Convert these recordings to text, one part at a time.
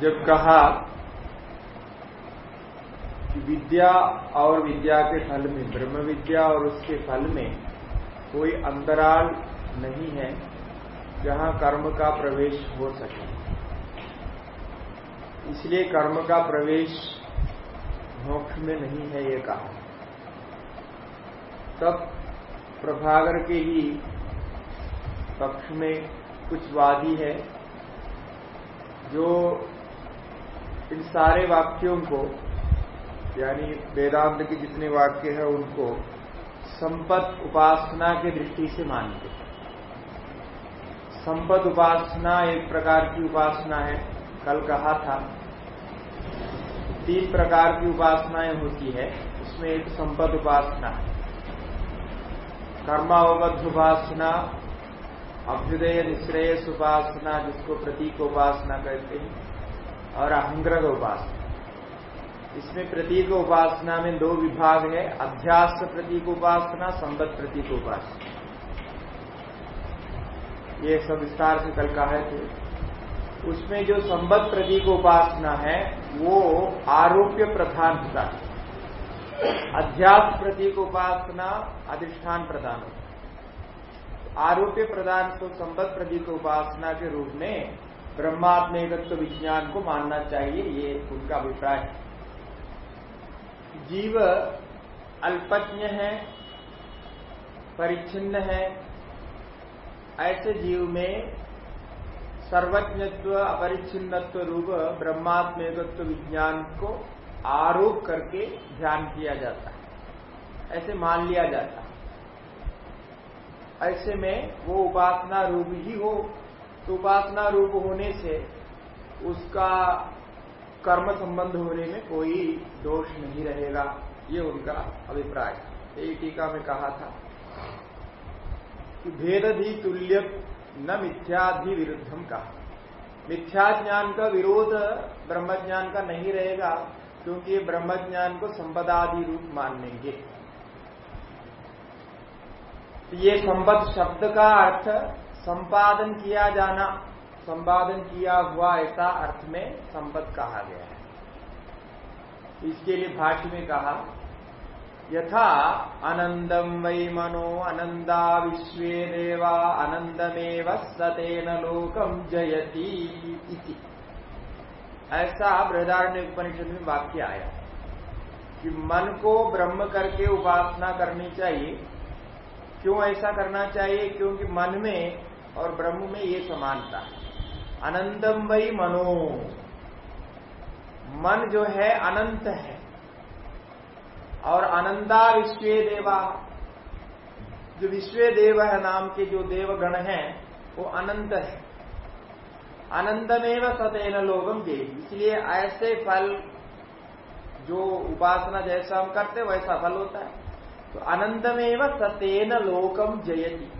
जब कहा कि विद्या और विद्या के फल में, ब्रह्म विद्या और उसके फल में कोई अंतराल नहीं है, जहाँ कर्म का प्रवेश हो सके। इसलिए कर्म का प्रवेश मोक्ष में नहीं है ये कहा। तब प्रभागर के ही पक्ष में कुछ वादी है, जो इन सारे वाक्यों को, यानी वेदांत के जितने वाक्य है, उनको संपत उपासना की दृष्टि से मानते हैं। संपद उपासना एक प्रकार की उपासना है, कल कहा था। तीन प्रकार की उपासनाएँ होती है, उसमें एक संपद उपासना है। कर्मावबद्ध उपासना अभ्युदय निश्रेयस उपासना जिसको प्रतीक उपासना कहते हैं, और अहंग्रह उपासना। इसमें प्रतीक उपासना में दो विभाग है, अध्यास प्रतीक उपासना संबद्ध प्रतीक उपासना। ये सब विस्तार से कल कहे थे उसमें जो संबद्ध प्रतीक उपासना है, वो आरोग्य प्रधान होता है। अध्यास प्रतीक उपासना अधिष्ठान प्रदान होता आरोग्य प्रदान को संबद्ध प्रतीक उपासना के रूप में ब्रह्मात्मेकत्व विज्ञान को मानना चाहिए, ये उनका अभिप्राय है। जीव अल्पज्ञ है, परिच्छिन्न है, ऐसे जीव में सर्वज्ञत्व, अपरिच्छिन्नत्व रूप ब्रह्मात्मेकत्व विज्ञान को आरोप करके ध्यान किया जाता है। ऐसे मान लिया जाता है। ऐसे में वो उपासना रूप ही हो तो उपासना रूप होने से उसका कर्म संबंध होने में कोई दोष नहीं रहेगा। ये उनका अभिप्राय एक टीका में कहा था कि भेदधि तुल्य न मिथ्याधि विरुद्धम का मिथ्या ज्ञान का विरोध ब्रह्म ज्ञान का नहीं रहेगा। क्योंकि ये ब्रह्म ज्ञान को संपदादि रूप मान लेंगे ये संपद शब्द का अर्थ, संपादन किया जाना, संपादन किया हुआ ऐसा अर्थ में संपद कहा गया है। इसके लिए भाष्य में कहा, यथा आनंदम वै मनो आनंदा विश्व देवा आनंदमेव सतेन लोकम जयती इति। ऐसा बृहदारण्य उपनिषद में वाक्य आया कि मन को ब्रह्म करके उपासना करनी चाहिए। क्यों ऐसा करना चाहिए? क्योंकि मन में और ब्रह्म में ये समानता है। अनंतम वही मनो। मन जो है अनंत है और अनंता विश्व देवा जो विश्व देव है नाम के जो देवगण हैं, वो अनंत है। अनंतमेव सतेन लोगम दे इसलिए ऐसे फल, जो उपासना जैसा हम करते वैसा फल होता है। तो अनंतमेव सतेन लोकम जयती।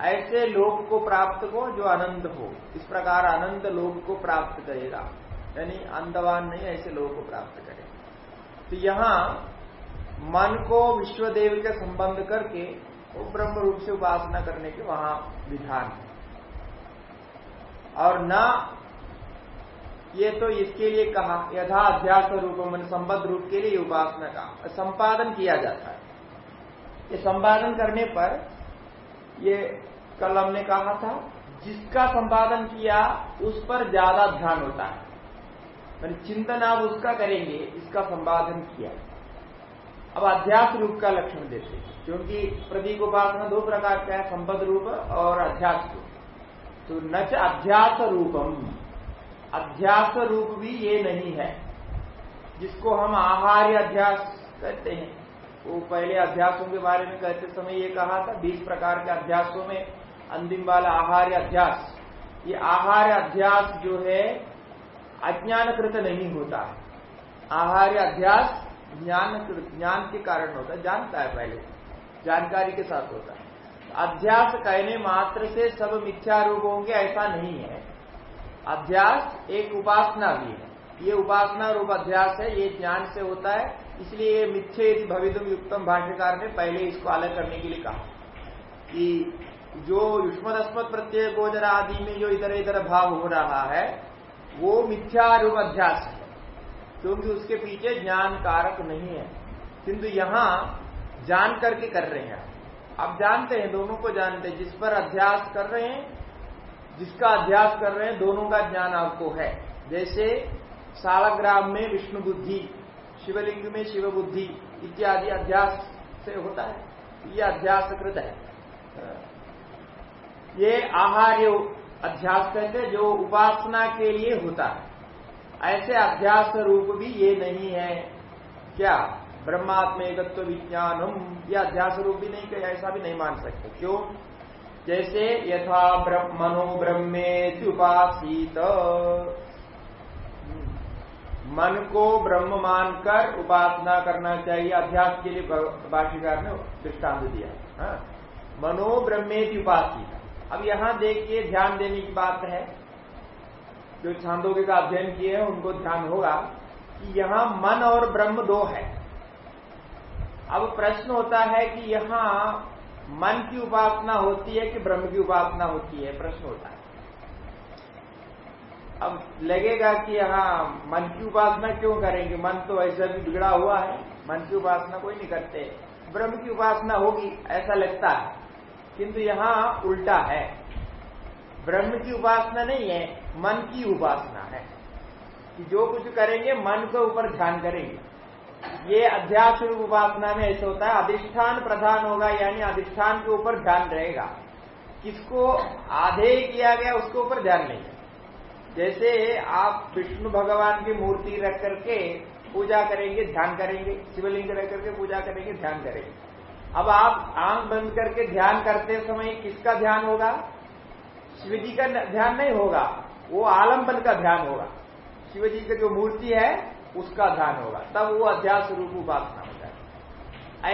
ऐसे लोक को प्राप्त को जो अनंत हो। इस प्रकार आनंद लोक को प्राप्त करेगा। यानी अंधवान नहीं, ऐसे लोग को प्राप्त करेगा। तो यहाँ मन को विश्वदेव के संबंध करके, वो ब्रह्म रूप से उपासना करने के वहाँ विधान है। और न ये तो इसके लिए कहा, यथा अध्यास रूप मन संबद्ध रूप के लिए उपासना का संपादन किया जाता है। ये संपादन करने पर ये कल हमने कहा था, जिसका संपादन किया, उस पर ज़्यादा ध्यान होता है। मैंने चिंतन आप उसका करेंगे, इसका संपादन किया। अब अध्यास रूप का लक्षण देते क्योंकि प्रतीक उपासना दो प्रकार का है, संबद्ध रूप और अध्यास रूप। तो न अध्यास रूपम। अध्यास रूप भी ये नहीं है। जिसको हम आहार्य अध्यास कहते हैं, वो पहले अध्यासों के बारे में कहते समय ये कहा था, बीस प्रकार के अध्यासों में अंतिम वाला आहार्य अध्यास। ये आहार्य अध्यास जो है, अज्ञानकृत नहीं होता है। आहार्य अध्यास ज्ञान ज्ञान के कारण होता है, जानता है पहले। जानकारी के साथ होता है। अध्यास कहने मात्र से सब मिथ्या रूप होंगे, ऐसा नहीं है। अध्यास एक उपासना भी है। ये उपासना रूप अध्यास है, ये ज्ञान से होता है, इसलिए ये मिथ्य भविदुम युक्तम भाष्यकार ने पहले इसको अलग करने के लिए कहा कि जो युष्मदस्मत प्रत्यय गोचर आदि में जो इधर इधर भाव हो रहा है, वो मिथ्या रूप अध्यास है, क्योंकि उसके पीछे ज्ञान कारक नहीं है। किंतु यहाँ जान करके कर रहे हैं। आप जानते हैं, दोनों को जानते हैं, जिस पर अध्यास कर रहे हैं, जिसका अध्यास कर रहे हैं, दोनों का ज्ञान आपको है। जैसे सालग्राम में विष्णु बुद्धि, शिवलिंग में शिव बुद्धि इत्यादि अध्यास से होता है। ये अध्यास कृत है। ये आहार्य अध्यास कहते जो उपासना के लिए होता है। ऐसे अध्यास रूप भी ये नहीं है। क्या? ब्रह्मात्मेकत्व विज्ञानम। या अध्यास रूप भी नहीं कहे ऐसा भी नहीं मान सकते। क्यों? जैसे यथा मनो ब्रह्मे उपासित। मन को ब्रह्म मानकर उपासना करना चाहिए। अध्यास के लिए भाषिकार ने दृष्टांत दिया। हाँ? मनो ब्रह्मेति उपासित। अब यहाँ देखिए, ध्यान देने की बात है। जो छांदोगे का अध्ययन किए हैं, उनको ध्यान होगा कि यहाँ मन और ब्रह्म दो है। अब प्रश्न होता है कि यहाँ मन की उपासना होती है कि ब्रह्म की उपासना होती है? प्रश्न होता है। अब लगेगा कि यहाँ मन की उपासना क्यों करेंगे? मन तो ऐसा भी बिगड़ा हुआ है। मन की उपासना कोई नहीं करते। ब्रह्म की उपासना होगी, ऐसा लगता है। किंतु यहाँ उल्टा है। ब्रह्म की उपासना नहीं है, मन की उपासना है। कि जो कुछ करेंगे, मन के ऊपर ध्यान करेंगे। ये अध्यास उपासना में ऐसा होता है, अधिष्ठान प्रधान होगा, यानी अधिष्ठान के ऊपर ध्यान रहेगा। किसको आधे किया गया, उसके ऊपर ध्यान नहीं। जैसे आप विष्णु भगवान की मूर्ति रख करके पूजा करेंगे, ध्यान करेंगे, शिवलिंग रख करके पूजा करेंगे, ध्यान करेंगे। अब आप आँख बंद करके ध्यान करते समय किसका ध्यान होगा? शिव जी का ध्यान नहीं होगा। वो आलंबन का ध्यान होगा। शिव जी की जो मूर्ति है उसका ध्यान होगा। तब वो अध्यास रूप उपासना हो जाए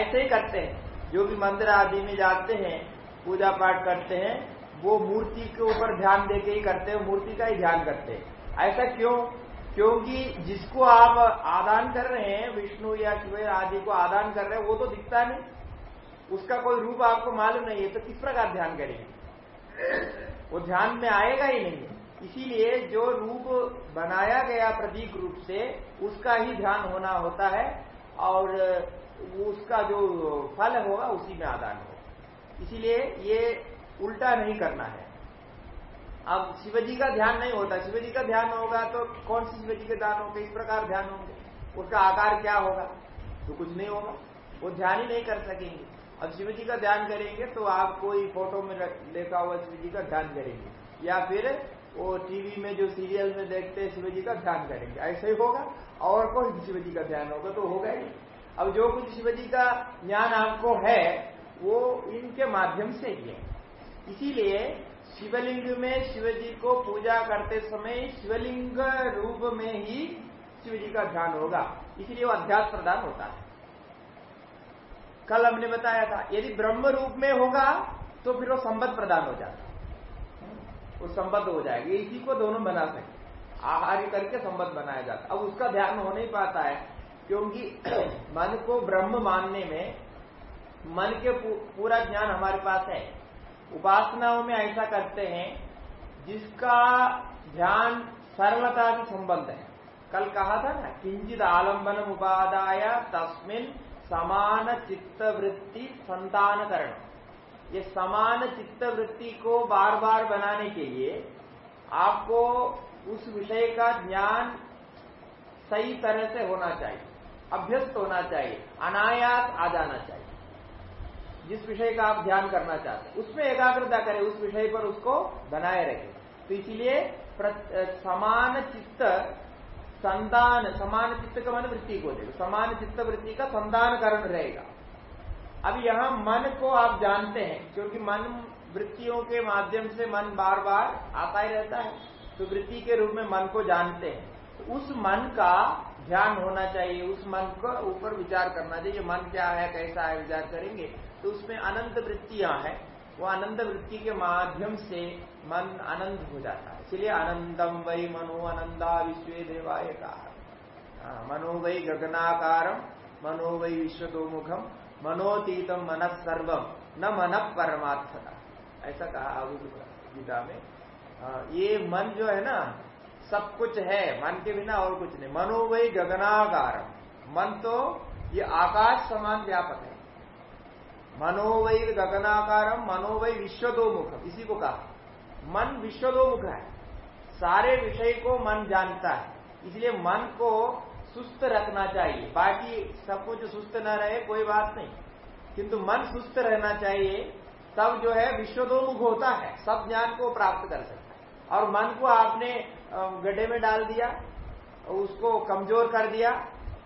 ऐसे ही करते हैं। जो भी मंदिर आदि में जाते हैं, पूजा पाठ करते हैं, वो मूर्ति के ऊपर ध्यान देके ही करते हैं, मूर्ति का ही ध्यान करते हैं। ऐसा क्यों? क्योंकि जिसको आप आदान कर रहे हैं, विष्णु या शिव आदि को आदान कर रहे हैं, वो तो दिखता नहीं। उसका कोई रूप आपको मालूम नहीं है तो किस प्रकार ध्यान करेंगे? वो ध्यान में आएगा ही नहीं। इसीलिए जो रूप बनाया गया प्रतीक रूप से, उसका ही ध्यान होना होता है और उसका जो फल होगा, उसी में आदान होगा। इसीलिए ये उल्टा नहीं करना है। अब शिवजी का ध्यान नहीं होता। शिवजी का ध्यान होगा तो कौन सी शिवजी के ध्यान होंगे इस प्रकार ध्यान होंगे। उसका आकार क्या होगा? तो कुछ नहीं होगा। वो ध्यान ही नहीं कर सकेंगे। अब शिवजी का ध्यान करेंगे तो आप कोई फ़ोटो में देखा हुआ शिव जी का ध्यान करेंगे। या फिर वो टीवी में जो सीरियल में देखते हैं शिव जी का ध्यान करेंगे। ऐसे ही होगा, और कोई शिव जी का ध्यान होगा? तो होगा ही। अब जो कुछ शिव जी का ज्ञान आपको है, वो इनके माध्यम से ही है। इसीलिए शिवलिंग में शिवजी को पूजा करते समय शिवलिंग रूप में ही शिवजी का ध्यान होगा। इसलिए वो अध्यास प्रदान होता है। कल हमने बताया था, यदि ब्रह्म रूप में होगा तो फिर वो संबद्ध प्रदान हो जाता वो संबद्ध हो जाएगा। इसी को दोनों बना सके आहार्य करके संबद्ध बनाया जाता अब उसका ध्यान हो नहीं पाता है, क्योंकि मन को ब्रह्म मानने में मन के पूरा ज्ञान हमारे पास है। उपासनाओं में ऐसा करते हैं, जिसका ध्यान सरलता से संबंध है। कल कहा था ना, किंचित आलंबन उपादाय तस्मिन समान चित्त वृत्ति संतानकरण ये समान चित्त वृत्ति को बार बार बनाने के लिए आपको उस विषय का ज्ञान सही तरह से होना चाहिए, अभ्यस्त होना चाहिए, अनायास आ जाना चाहिए। जिस विषय का आप ध्यान करना चाहते हैं, उसमें एकाग्रता करें, उस विषय पर उसको बनाए रखें। तो इसलिए समान चित्त संतान, समान चित्त का मन वृत्ति को देखो, समान चित्त वृत्ति का संतान करण रहेगा। अब यहाँ मन को आप जानते हैं क्योंकि मन वृत्तियों के माध्यम से मन बार बार आता ही रहता है तो वृत्ति के रूप में मन को जानते हैं। तो उस मन का ध्यान होना चाहिए उस मन को ऊपर विचार करना चाहिए मन क्या है कैसा है विचार करेंगे। तो उसमें अनंत वृत्तियाँ हैं वो अनंत वृत्ति के माध्यम से मन आनंद हो जाता है। इसलिए आनंदम वही मनो अनंदा विश्व देवाय का। हाँ, मनो वही गगनाकारम मनो वही विश्व मनोतीतम मन सर्वम न मन परमार्थता ऐसा कहा गीता में। ये मन जो है ना, सब कुछ है, मन के बिना और कुछ नहीं। मनो वही गगनाकारम मन तो ये आकाश समान व्यापक है। मनोवै गगनाकारम मनोवै विश्वदोमुख, इसी को कहा। मन विश्वदोमुख है। सारे विषय को मन जानता है। इसलिए मन को सुस्त रखना चाहिए। बाकी सब कुछ सुस्त न रहे, कोई बात नहीं। किंतु मन सुस्त रहना चाहिए, तब जो है विश्वदोमुख होता है। सब ज्ञान को प्राप्त कर सकता है। और मन को आपने गड्ढे में डाल दिया, उसको कमज़ोर कर दिया,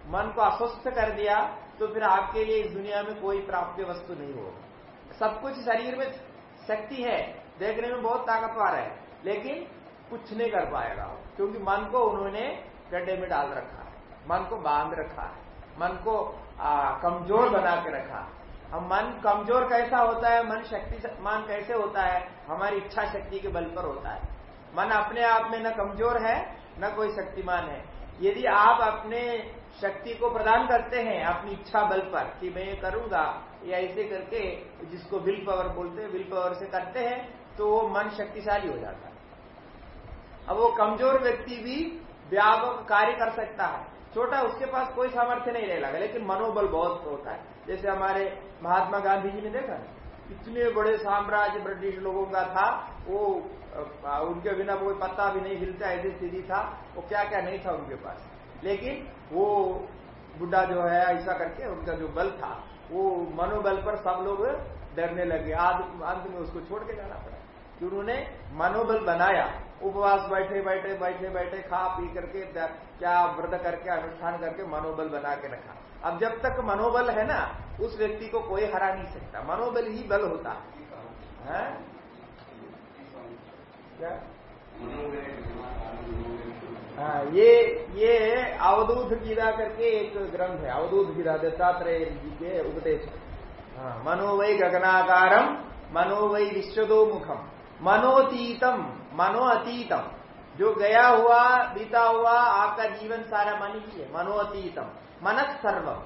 मन को अस्वस्थ कर दिया तो फिर आपके लिए इस दुनिया में कोई प्राप्य वस्तु नहीं होगा। सब कुछ शरीर में शक्ति है, देखने में बहुत ताकतवर है, लेकिन कुछ नहीं कर पाएगा क्योंकि मन को उन्होंने गड्ढे में डाल रखा। मन को बाँध रखा है मन को आ, कमज़ोर बना के रखा हम मन कमज़ोर कैसा होता है? मन शक्तिमान कैसे होता है? हमारी इच्छा शक्ति के बल पर होता है। मन अपने आप में न कमज़ोर है न कोई शक्तिमान है। यदि आप अपने शक्ति को प्रदान करते हैं अपनी इच्छा बल पर कि मैं ये करूँगा या ऐसे करके जिसको विल पावर बोलते हैं विल पावर से करते हैं तो वो मन शक्तिशाली हो जाता है। अब वो कमज़ोर व्यक्ति भी व्यापक कार्य कर सकता है। छोटा, उसके पास कोई सामर्थ्य नहीं रह लगा, लेकिन मनोबल बहुत होता है। जैसे हमारे महात्मा गांधी जी ने देखा इतने बड़े साम्राज्य ब्रिटिश लोगों का था, वो उनके बिना कोई पत्ता भी नहीं हिलता, ऐसी स्थिति था, वो क्या क्या नहीं था उनके पास। लेकिन वो बुढ़ा जो है, ऐसा करके उनका जो बल था, वो मनोबल पर सब लोग डरने लगे। आज अंत में उसको छोड़ के जाना पड़ा। कि उन्होंने मनोबल बनाया उपवास बैठे बैठे बैठे बैठे, खा पी करके क्या व्रत करके, अनुष्ठान करके मनोबल बना के रखा। अब जब तक मनोबल है ना, उस व्यक्ति को कोई हरा नहीं सकता। मनोबल ही बल होता। है? क्या? हाँ ये ये अवधूत गीता करके एक ग्रंथ है। अवधूत गीता दत्तात्रेय जी के उपदेश। हाँ मनोवय गगनाकारम मनोवय विश्वदो मुखम मनोतीतम मनो अतीतम। जो गया हुआ, बीता हुआ, आपका जीवन सारा मन ही है। मनोअतीतम मनस सर्वम।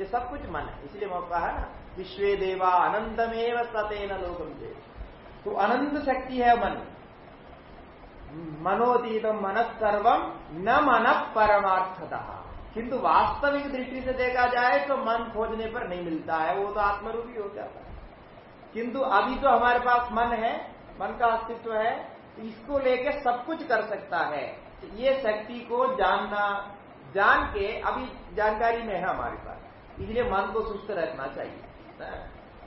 ये सब कुछ मन है। इसलिए मैं कहा ना, विश्व देवा, अनंतमेव सतेन लोकम से तो अनंत शक्ति है मन। मनोतीतम मन सर्वम, न मन परमार्थता। किंतु वास्तविक दृष्टि से देखा जाए तो मन खोजने पर नहीं मिलता है। वो तो आत्मरूपी हो जाता है। किंतु अभी तो हमारे पास मन है। मन का अस्तित्व है। इसको लेके सब कुछ कर सकता है। ये शक्ति को जानना, जान के अभी जानकारी में है हमारे पास। इसलिए मन को सुस्त रखना चाहिए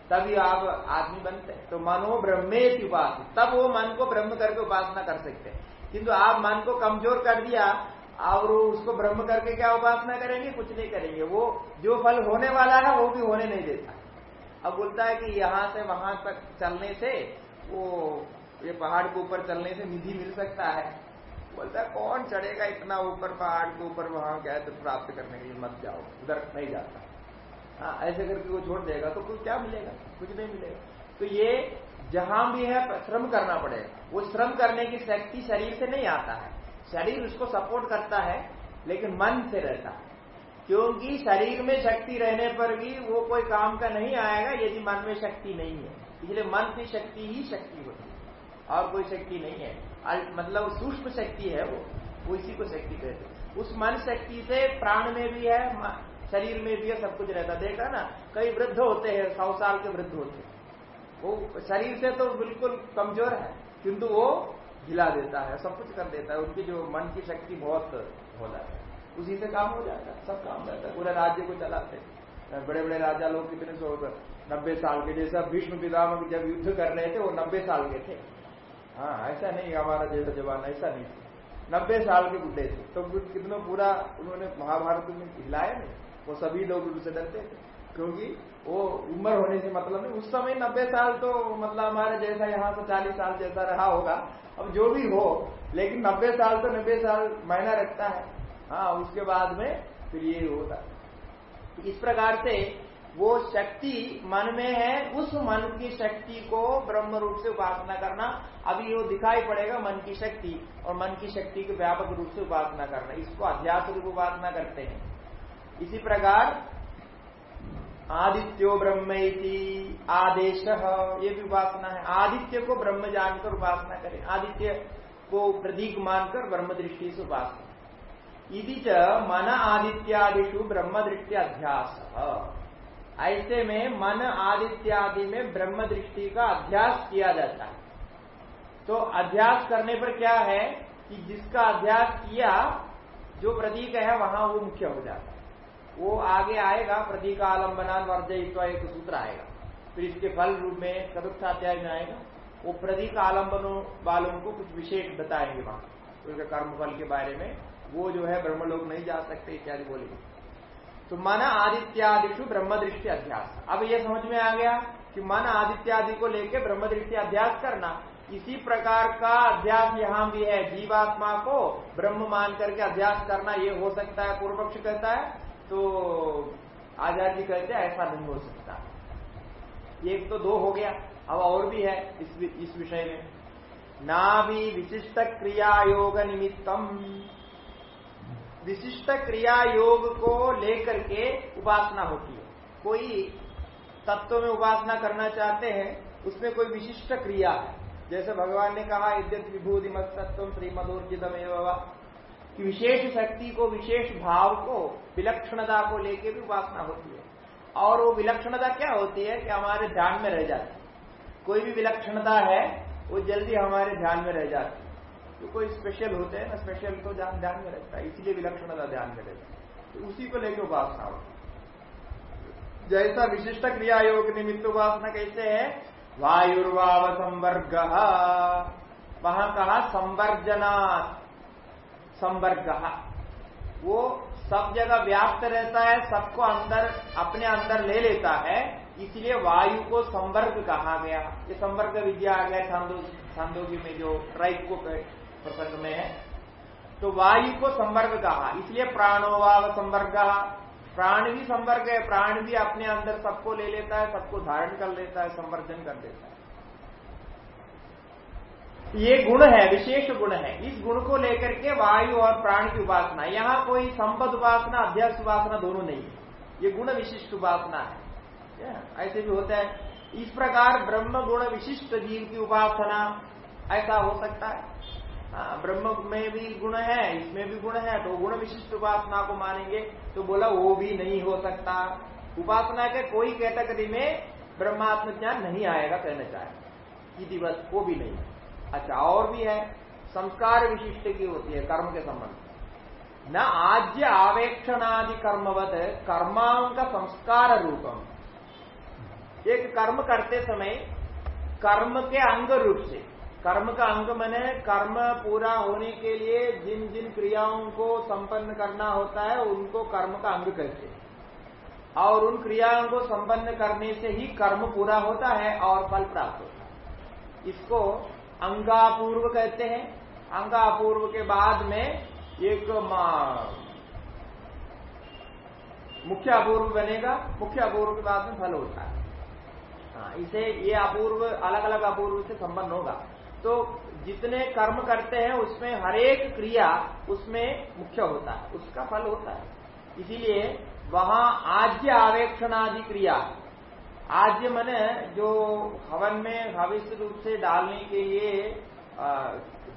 तभी आप आदमी बनते हैं। तो मनो ब्रह्मे की उपास तब वो मन को ब्रह्म करके उपासना कर सकते हैं। किंतु आप मन को कमज़ोर कर दिया, और उसको ब्रह्म करके क्या उपासना करेंगे? कुछ नहीं करेंगे। वो जो फल होने वाला है, वो भी होने नहीं देता। अब बोलता है कि यहाँ से वहाँ तक चलने से वो ये पहाड़ के ऊपर चलने से निधि मिल सकता है। बोलता है, कौन चढ़ेगा इतना ऊपर पहाड़ के ऊपर? वहाँ क्या है? तो प्राप्त करने के लिए मत जाओ। उधर नहीं जाता। हाँ ऐसे करके वो छोड़ देगा तो कुछ क्या मिलेगा? कुछ नहीं मिलेगा। तो ये जहाँ भी है, श्रम करना पड़ेगा। वो श्रम करने की शक्ति शरीर से नहीं आता है। शरीर उसको सपोर्ट करता है, लेकिन मन से रहता है। क्योंकि शरीर में शक्ति रहने पर भी वो कोई काम का नहीं आएगा, यदि मन में शक्ति नहीं है। इसलिए मन की शक्ति ही शक्ति है। और कोई शक्ति नहीं है। मतलब सूक्ष्म शक्ति है वो वो इसी को शक्ति कहते उस मन शक्ति से प्राण में भी है शरीर में भी है, सब कुछ रहता देखा ना, कई वृद्ध होते हैं, सौ साल के वृद्ध होते हैं। वो शरीर से तो बिल्कुल कमज़ोर है, किंतु वो हिला देता है, सब कुछ कर देता है। उनकी जो मन की शक्ति बहुत हो जाता है। उसी से काम हो जाता है, सब काम रहता है। पूरे राज्य को चलाते बड़े बड़े राजा लोग कितने सौ, नब्बे साल के, जैसा भीष्म पितामह जब युद्ध कर रहे थे, वो नब्बे साल के थे। हाँ ऐसा नहीं, हमारा जैसा जवान ऐसा नहीं था। नब्बे साल के बुढ़े थे। तो कितना पूरा उन्होंने महाभारत में हिलाया नहीं। वो सभी लोग उनसे डरते थे। क्योंकि वो उम्र होने से मतलब नहीं, उस समय नब्बे साल तो मतलब हमारे जैसा यहाँ से चालीस साल जैसा रहा होगा। अब जो भी हो, लेकिन नब्बे साल तो नब्बे साल मायना रखता है। हाँ उसके बाद में फिर ये होता इस प्रकार से वो शक्ति मन में है, उस मन की शक्ति को ब्रह्म रूप से उपासना करना। अभी वो दिखाई पड़ेगा मन की शक्ति, और मन की शक्ति के व्यापक रूप से उपासना करना। इसको अध्यात्म रूप उपासना करते हैं। इसी प्रकार, आदित्यो ब्रह्म आदेश, ये भी उपासना है। आदित्य को ब्रह्म जानकर उपासना करें। आदित्य को प्रतीक मानकर ब्रह्म दृष्टि से उपासना। च मन आदित्यादिषु ब्रह्म दृष्टि अध्यास। ऐसे में मन आदित्यादि में ब्रह्म दृष्टि का अध्यास किया जाता है। तो अध्यास करने पर क्या है कि जिसका अध्यास किया, जो प्रतीक है, वहाँ वो मुख्य हो जाता है। वो आगे आएगा, प्रतीक आलम्बना वर्जयित्व एक सूत्र आएगा। फिर इसके फल रूप में चतुर्थाध्याय में आएगा। वो प्रतीक आलम्बनों वालों को कुछ विशेष बताएँगे वहाँ। उनके कर्म फल के बारे में, वो जो है ब्रह्म लोग नहीं जा सकते, इत्यादि बोलेंगे। तो मन आदित्यादिशु ब्रह्म दृष्टि अध्यास। अब ये समझ में आ गया कि मन आदित्यादि को लेकर ब्रह्म दृष्टि अध्यास करना, इसी प्रकार का अध्यास यहाँ भी है, जीवात्मा को ब्रह्म मान करके अध्यास करना, ये हो सकता है पूर्व पक्ष कहता है तो आचार्य जी कहते हैं, ऐसा नहीं हो सकता। एक तो दो हो गया, अब और भी है इस इस विषय में। ना भी विशिष्ट क्रिया योग निमित्तम विशिष्ट क्रिया योग को लेकर के उपासना होती है। कोई तत्व में उपासना करना चाहते हैं, उसमें कोई विशिष्ट क्रिया है। जैसे भगवान ने कहा विभूति मत तत्व श्रीमदोर्जितम एवं कि विशेष शक्ति को, विशेष भाव को, विलक्षणता को लेकर भी उपासना होती है। और वो विलक्षणता क्या होती है कि हमारे ध्यान में रह जाती है। कोई भी विलक्षणता है, वो जल्दी हमारे ध्यान में रह जाती है। तो कोई स्पेशल होते हैं ना स्पेशल तो ध्यान ध्यान में रखता है, इसलिए विलक्षणता ध्यान में रहता है तो उसी को लेकर उपासना होती जैसा विशिष्ट क्रिया योग निमित्त उपासना कैसे है? वायुर्वाव संवर्ग वहाँ कहा संवर्जना संवर्ग। वो सब जगह व्याप्त रहता है, सबको अंदर, अपने अंदर ले लेता है, इसलिए वायु को संवर्ग कहा गया। ये संवर्ग विद्या आ गया छांदोगी में जो ट्राइक को प्रसंग में है। तो वायु को संवर्ग कहा। इसलिए प्राणोवाव संवर्ग प्राण भी संवर्ग है प्राण भी अपने अंदर सबको ले लेता है सबको धारण कर लेता है संवर्धन कर देता है। ये गुण है विशेष गुण है। इस गुण को लेकर के वायु और प्राण की उपासना। यहाँ कोई संपद उपासना अध्यक्ष उपासना दोनों नहीं है। ये गुण विशिष्ट उपासना है। ऐसे भी होता है। इस प्रकार ब्रह्म गुण विशिष्ट जीव की उपासना ऐसा हो सकता हाँ, ब्रह्म में भी गुण है, इसमें भी गुण है तो गुण विशिष्ट उपासना को मानेंगे तो बोला, वो भी नहीं हो सकता। उपासना के कोई कैटेगरी में ब्रह्मात्म ज्ञान नहीं आएगा, कहना चाहे दिवस वो भी नहीं अच्छा और भी है, संस्कार विशिष्ट की होती है, कर्म के संबंध न आज्य आवेक्षणादि कर्मवत कर्माओं का संस्कार रूपम। एक कर्म करते समय, कर्म के अंग रूप से कर्म का अंग मैंने कर्म पूरा होने के लिए जिन जिन क्रियाओं को संपन्न करना होता है उनको कर्म का अंग कहते हैं। और उन क्रियाओं को संपन्न करने से ही कर्म पूरा होता है और फल प्राप्त होता है। इसको अंगापूर्व कहते हैं। अंगापूर्व के बाद में एक मुख्य अपूर्व बनेगा। मुख्य अपूर्व के बाद में फल होता है। हाँ, इसे ये अपूर्व अलग अलग अपूर्व से संबंध होगा। तो जितने कर्म करते हैं, उसमें हरेक क्रिया उसमें मुख्य होता है, उसका फल होता है। इसीलिए वहाँ आज्य आवेक्षणादि क्रिया आज्य मने जो हवन में भविष्य रूप से डालने के लिए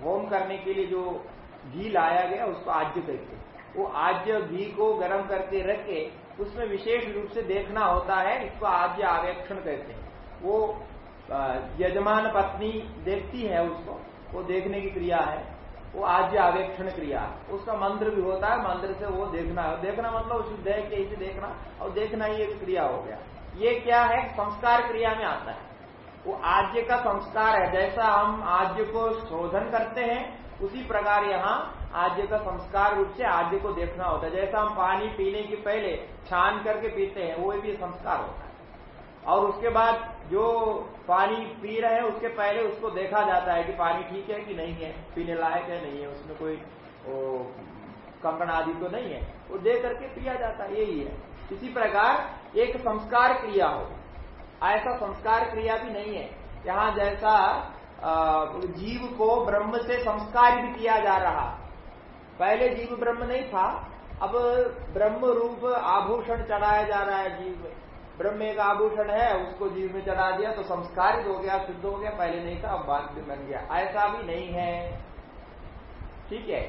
होम करने के लिए जो घी लाया गया, उसको आज्य कहते हैं। वो आज्य घी को गर्म करके रख के, उसमें विशेष रूप से देखना होता है, इसको आज्य आवेक्षण कहते हैं। वो यजमान पत्नी देखती है उसको, वो देखने की क्रिया है, वो आज्य आवेक्षण क्रिया, उसका मंत्र भी होता है, मंत्र से वो देखना है देखना मतलब उसे देख के इसे देखना, और देखना ही एक क्रिया हो गया। ये क्या है? संस्कार क्रिया में आता है। वो आज्य का संस्कार है, जैसा हम आज्य को शोधन करते हैं, उसी प्रकार यहाँ आज्य का संस्कार रूप से आज्य को देखना होता है। जैसा हम पानी पीने के पहले छान करके पीते हैं, वो भी संस्कार होता है। और उसके बाद जो पानी पी रहे हैं, उसके पहले उसको देखा जाता है कि पानी ठीक है कि नहीं है, पीने लायक है, नहीं है, उसमें कोई कंकण आदि तो नहीं है। वो दे करके पिया जाता है, यही है। इसी प्रकार एक संस्कार क्रिया हो। ऐसा संस्कार क्रिया भी नहीं है। यहाँ जैसा जीव को ब्रह्म से संस्कार भी किया जा रहा। पहले जीव ब्रह्म नहीं था, अब ब्रह्म रूप आभूषण चढ़ाया जा रहा है जीव ब्रह्म एक आभूषण है, उसको जीव में चढ़ा दिया तो संस्कारित हो गया, शुद्ध हो गया, पहले नहीं था, अब बाद में बन गया। ऐसा भी नहीं है। ठीक है?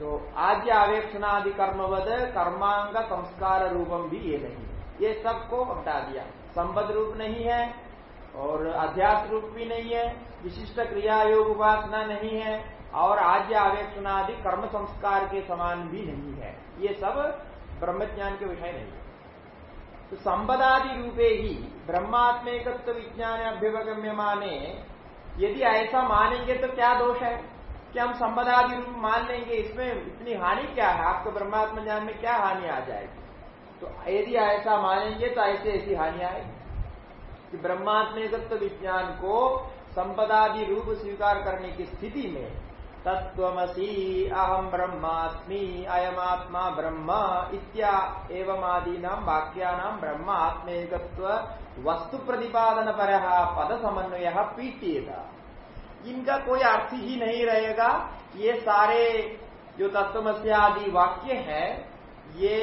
तो आद्य आवेक्षणादि कर्मवद, कर्मांग संस्कार रूपम भी ये नहीं ये सबको हटा दिया। संबद्ध रूप नहीं है और अध्यास रूप भी नहीं है, विशिष्ट क्रिया योग उपासना नहीं है, और आद्य आवेक्षणादि कर्म संस्कार के समान भी नहीं है। ये सब ब्रह्मज्ञान के विषय नहीं है। तो संबदादि रूपे ही ब्रह्मात्मेकत्व विज्ञान अभ्युपगम्य माने यदि ऐसा मानेंगे तो क्या दोष है? कि हम संपदादि रूप मान लेंगे इसमें इतनी हानि क्या है? आपको ब्रह्मात्म ज्ञान में क्या हानि आ जाएगी? तो यदि ऐसा मानेंगे तो ऐसे ऐसी हानि आएगी। कि ब्रह्मात्मेकत्व विज्ञान को संपदादि रूप स्वीकार करने की स्थिति में तत्वसी अहम ब्रह्मात्मी अयमात्मा ब्रह्म इत्या एवं आदि नाम वाक्यानाम ब्रह्म आत्मेक वस्तु प्रतिपादन पर पद समन्वय पीटिएगा इनका कोई अर्थ ही नहीं रहेगा। ये सारे जो तत्वमसी आदि वाक्य है, ये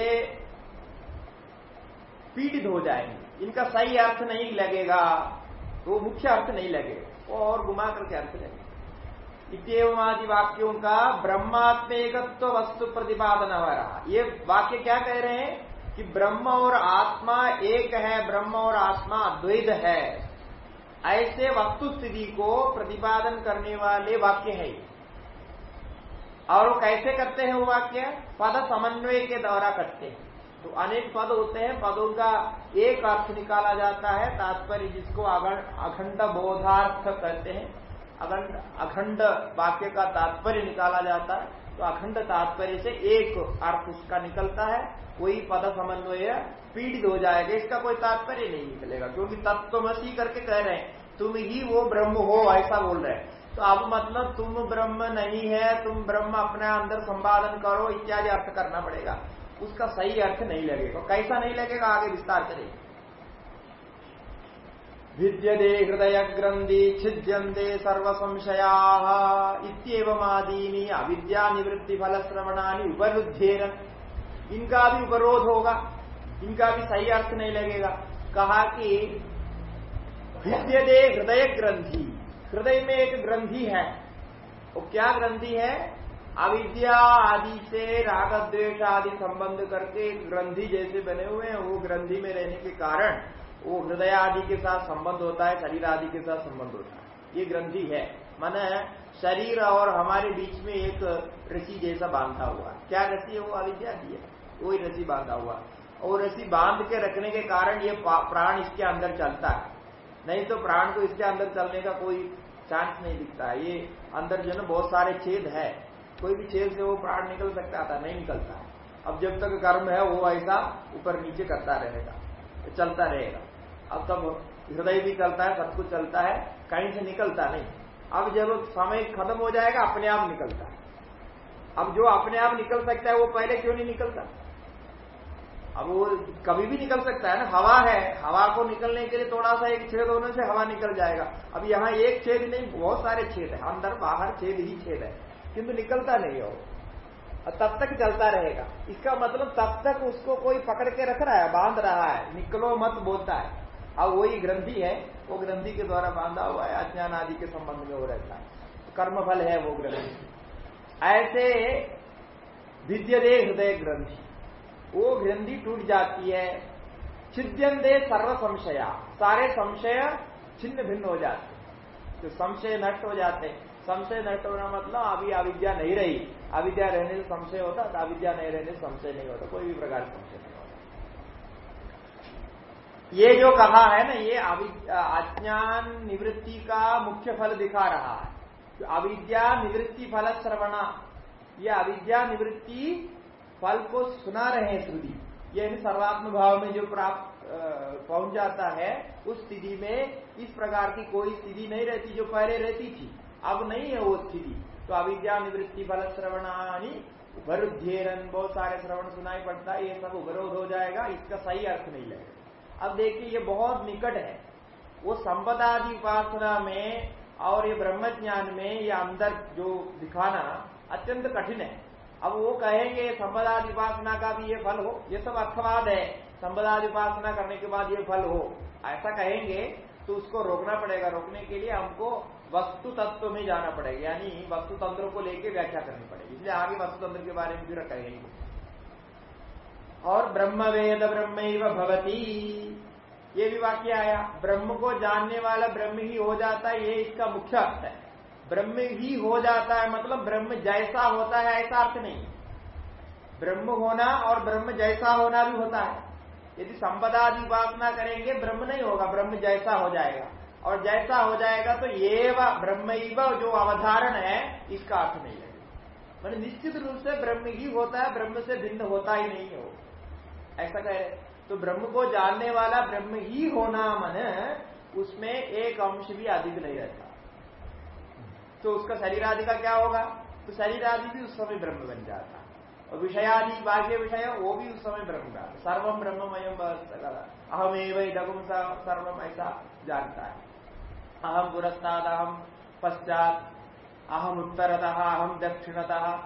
पीड़ित हो जाएँगे। इनका सही अर्थ नहीं लगेगा तो मुख्य अर्थ नहीं लगेगा, और घुमा करके अर्थ लगेगा इतवादि वाक्यों का ब्रह्मात्मेकत्व वस्तु प्रतिपादन रहा ये वाक्य क्या कह रहे हैं? कि ब्रह्म और आत्मा एक है, ब्रह्म और आत्मा द्वैध है। ऐसे वस्तु स्थिति को प्रतिपादन करने वाले वाक्य है और वो कैसे करते हैं वो वाक्य? पद समन्वय के द्वारा करते हैं। तो अनेक पद होते हैं, पदों का एक अर्थ निकाला जाता है, तात्पर्य जिसको अखंड बोधार्थ कहते हैं। अखंड अखंड वाक्य का तात्पर्य निकाला जाता है तो अखंड तात्पर्य से एक अर्थ उसका निकलता है, कोई पद समन्वय पीड़ित हो जाएगा, इसका कोई तात्पर्य नहीं निकलेगा, क्योंकि तत्वमसी करके कह रहे हैं, तुम ही वो ब्रह्म हो, ऐसा बोल रहे हैं। तो अब मतलब तुम ब्रह्म नहीं है, तुम ब्रह्म अपने अंदर संपादन करो, इत्यादि अर्थ करना पड़ेगा। उसका सही अर्थ नहीं लगेगा, कैसा नहीं लगेगा, आगे विस्तार करेगा विद्यते हृदय ग्रंथि छिद्यंते सर्व संशया इतमादीनी अविद्या निवृत्ति फल श्रवणानी उपरुद्धेर इनका भी उपरोध होगा इनका भी सही अर्थ नहीं लगेगा। कहा कि विद्यते हृदय ग्रंथि हृदय में एक ग्रंथि है। वो क्या ग्रंथि है? अविद्या आदि से राग द्वेष आदि संबंध करके ग्रंथि जैसे बने हुए हैं, वो ग्रंथि में रहने के कारण वो हृदय आदि के साथ संबंध होता है, शरीर आदि के साथ संबंध होता है। ये ग्रंथि है। मन शरीर और हमारे बीच में एक रसी जैसा बांधा हुआ। क्या रसी है वो अविद्या दी है? वही रसी बांधा हुआ। और रसी बाँध के रखने के कारण ये प्राण इसके अंदर चलता है। नहीं तो प्राण को इसके अंदर चलने का कोई चांस नहीं दिखता। ये अंदर जो है बहुत सारे छेद है। कोई भी छेद से वो प्राण निकल सकता था, नहीं निकलता। अब जब तक कर्म है, वो ऐसा ऊपर नीचे करता रहेगा, चलता रहेगा। अब तब हृदय भी चलता है, सब कुछ चलता है, कहीं से निकलता नहीं। अब जब समय खत्म हो जाएगा, अपने आप निकलता है। अब जो अपने आप निकल सकता है, वो पहले क्यों नहीं निकलता? अब वो कभी भी निकल सकता है ना। हवा है, हवा को निकलने के लिए थोड़ा सा एक छेद होने से हवा निकल जाएगा। अब यहाँ एक छेद नहीं, बहुत सारे छेद है। अंदर बाहर छेद ही छेद है। किंतु निकलता नहीं हो तब तक चलता रहेगा। इसका मतलब तब तक उसको कोई पकड़ के रख रहा है, बाँध रहा है। निकलो मत बोलता है। अब वही ग्रंथि है, वो ग्रंथि के द्वारा बांधा हुआ है, अज्ञान आदि के संबंध में हो रहता है। कर्मफल है वो ग्रंथि। ऐसे विद्यदे हृदय ग्रंथि। वो ग्रंथि टूट जाती है छिद्यंदे सर्व संशया। सारे संशय छिन्न भिन्न हो जाते तो संशय नष्ट हो जाते संशय नष्ट होना मतलब अभी अविद्या नहीं रही। अविद्या रहने से संशय होता तो अविद्या नहीं रहने से संशय नहीं होता, कोई भी प्रकार संशय। ये जो कहा है ना, ये अज्ञान निवृत्ति का मुख्य फल दिखा रहा है। अविद्या निवृत्ति फल श्रवणा, ये अविद्या निवृत्ति फल को सुना रहे हैं श्रुति। ये सर्वात्म भाव में जो प्राप्त पहुँच जाता है, उस स्थिति में इस प्रकार की कोई स्थिति नहीं रहती जो पहले रहती थी। अब नहीं है वो स्थिति। तो अविद्या निवृत्ति फल श्रवणानी उपरुध्येरन बहुत सारे श्रवण सुनाई पड़ता है, ये सब उपरोध हो जाएगा, इसका सही अर्थ नहीं लगेगा। अब देखिए, ये बहुत निकट है। वो संपदादि उपासना में और ये ब्रह्म ज्ञान में ये अंदर जो दिखाना अत्यंत कठिन है। अब वो कहेंगे, संपदादि उपासना का भी ये फल हो। ये सब अर्थवाद है। संपदादि उपासना करने के बाद ये फल हो। ऐसा कहेंगे तो उसको रोकना पड़ेगा। रोकने के लिए हमको वस्तु तत्व में जाना पड़ेगा। यानी वस्तु तंत्र को लेके व्याख्या करनी पड़ेगी। इसलिए आगे वस्तु तंत्र के बारे में भी कहेंगे। और ब्रह्म वेद ब्रह्म भवती। ये भी वाक्य आया। ब्रह्म को जानने वाला ब्रह्म ही हो जाता है, ये इसका मुख्य अर्थ है। ब्रह्म ही हो जाता है मतलब ब्रह्म जैसा होता है, ऐसा अर्थ नहीं। ब्रह्म होना और ब्रह्म जैसा होना भी होता है। यदि संपदादि उपासना करेंगे, ब्रह्म नहीं होगा, ब्रह्म जैसा हो जाएगा। और जैसा हो जाएगा तो ये ब्रह्म जो अवधारण है, इसका अर्थ नहीं लगेगा मैंने निश्चित रूप से ब्रह्म ही होता है, ब्रह्म से भिन्न होता ही नहीं हो ऐसा कहे तो ब्रह्म को जानने वाला ब्रह्म ही होना मन, उसमें एक अंश भी अधिक नहीं रहता। तो उसका शरीर आदि का क्या होगा? तो शरीर आदि भी उस समय ब्रह्म बन जाता। और विषयादि, बाह्य विषय, वो भी उस समय ब्रह्म का। सर्वम ब्रह्ममयम अहमेव इधम सर्वम ऐसा जानता है। अहम पुरस्ताद अहम पश्चात अहम उत्तरतः अहम दक्षिणतः,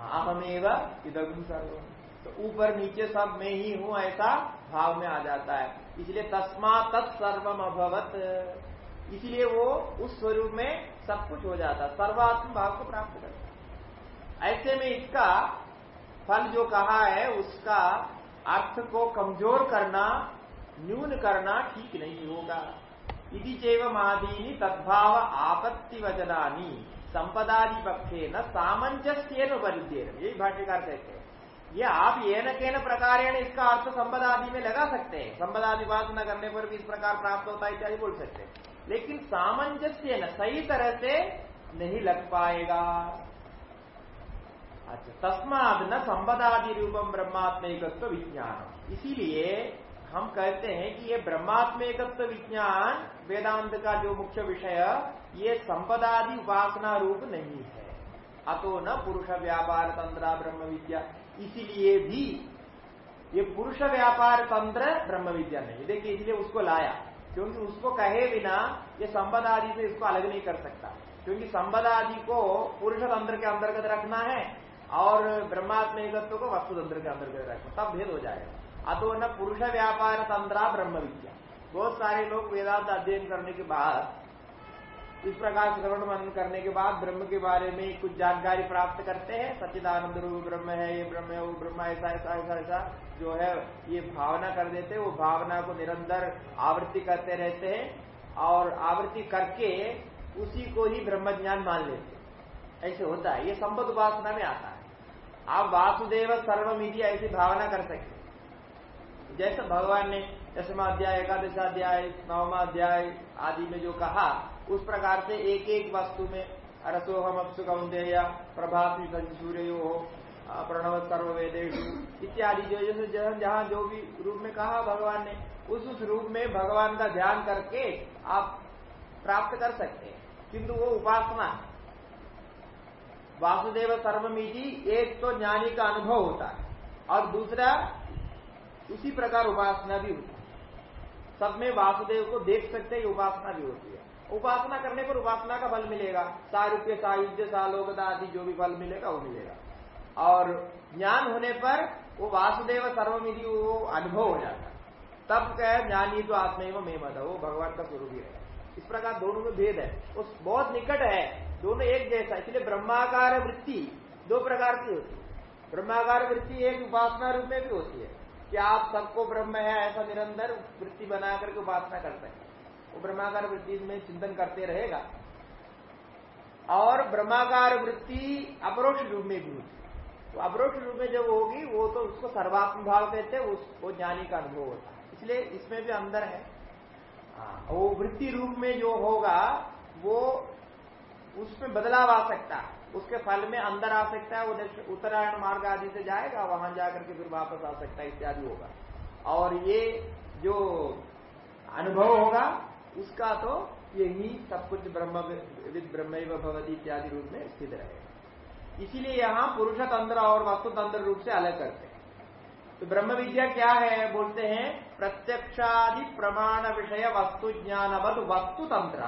अहमेव इधम सर्वम तो ऊपर नीचे सब में ही हूँ ऐसा भाव में आ जाता है। इसलिए तस्मा तत्सर्वम अभवत। इसलिए वो उस स्वरूप में सब कुछ हो जाता है सर्वात्म भाव को प्राप्त करता ऐसे में इसका फल जो कहा है, उसका अर्थ को कमज़ोर करना, न्यून करना ठीक नहीं होगा। इति चैव मादीनी तद्भाव आपत्ति वचनानी संपदादि पक्षे न सामंजस्य उपरुद्ध यही भाष्यकार कहते हैं। ये आप ये न के न प्रकार इसका अर्थ संपदादि में लगा सकते हैं। संपदादि उपासना करने पर भी इस प्रकार प्राप्त होता है इत्यादि बोल सकते हैं। लेकिन सामंजस्य न, सही तरह से नहीं लग पाएगा। अच्छा तस्माद न संपदादि रूपम ब्रह्मात्मिकत्व विज्ञान इसीलिए हम कहते हैं कि ये ब्रह्मात्मिकत्व विज्ञान, वेदांत का जो मुख्य विषय, ये संपदादि उपासना रूप नहीं है। अतो न पुरुष व्यापार तंत्र ब्रह्म विद्या इसीलिए भी ये पुरुष व्यापार तंत्र ब्रह्म विद्या नहीं देखिए, इसलिए उसको लाया। क्योंकि उसको कहे बिना ये संपद आदि से इसको अलग नहीं कर सकता। क्योंकि संपद आदि को पुरुष तंत्र के अंतर्गत रखना है और ब्रह्मात्म तत्व को वस्तु तंत्र के अंतर्गत रखना तब भेद हो जाएगा। अतो न पुरुष व्यापार तंत्रा ब्रह्म विद्या बहुत सारे लोग वेदांत अध्ययन करने के बाद इस प्रकार श्रवण मनन करने के बाद ब्रह्म के बारे में कुछ जानकारी प्राप्त करते हैं। सच्चिदानंद रूप ब्रह्म है, ये ब्रह्म है, वो ब्रह्म ऐसा ऐसा ऐसा ऐसा जो है, ये भावना कर देते हैं। वो भावना को निरंतर आवृत्ति करते रहते हैं और आवृत्ति करके उसी को ही ब्रह्म ज्ञान मान लेते ऐसे होता है। ये संपद उपासना में आता है। आप वासुदेव सर्वमिधि ऐसी भावना कर सकते जैसे भगवान ने दशमाध्याय, एकादशाध्याय, नवमाध्याय आदि में जो कहा उस प्रकार से एक एक वस्तु में रसोहम अपसु कौंदेय प्रभात सूर्य हो प्रणव सर्व वेदेश इत्यादि जो जैसे जहाँ जो भी रूप में कहा भगवान ने, उस उस रूप में भगवान का ध्यान करके आप प्राप्त कर सकते हैं। किंतु वो उपासना। वासुदेव सर्वमिति, एक तो ज्ञानी का अनुभव होता है और दूसरा उसी प्रकार उपासना भी होती है। सब में वासुदेव को देख सकते हैं उपासना भी होती है। उपासना करने पर उपासना का फल मिलेगा। सारूप्य, सायुज्य, सालोकता आदि जो भी फल मिलेगा, वो मिलेगा। और ज्ञान होने पर वो वासुदेव सर्वमिधि वो अनुभव हो जाता है। तब क्या ज्ञानी तो आत्मा में मत वो भगवान का स्वरूप ही है। इस प्रकार दोनों में भेद है। वो बहुत निकट है, दोनों एक जैसा, इसलिए ब्रह्माकार वृत्ति दो प्रकार की होती है। ब्रह्माकार वृत्ति एक उपासना रूप में भी होती है कि आप सबको ब्रह्म है, ऐसा निरंतर वृत्ति बना करके उपासना करते हैं। वो ब्रह्माकार वृत्ति में चिंतन करते रहेगा। और ब्रह्माकार वृत्ति अपरोक्ष रूप में भी होती तो अपरोक्ष रूप में जब होगी वो तो उसको सर्वात्म भाव कहते हैं वो ज्ञानी का अनुभव होता है। इसलिए इसमें भी अंदर है। हाँ, वो वृत्ति रूप में जो होगा वो उसमें बदलाव आ सकता है। उसके फल में अंदर आ सकता है वो उत्तरायण मार्ग आदि से जाएगा वहाँ जाकर के फिर वापस आ सकता है इत्यादि होगा। और ये जो अनुभव होगा उसका तो यही सब कुछ ब्रह्म विद ब्रह्म भगवती इत्यादि रूप में स्थित रहेगा इसीलिए यहाँ पुरुष तंत्र और वस्तु तंत्र रूप से अलग करते हैं। तो ब्रह्म विद्या क्या है? बोलते हैं, प्रत्यक्षादि प्रमाण विषय वस्तु ज्ञानवत वस्तु तंत्र।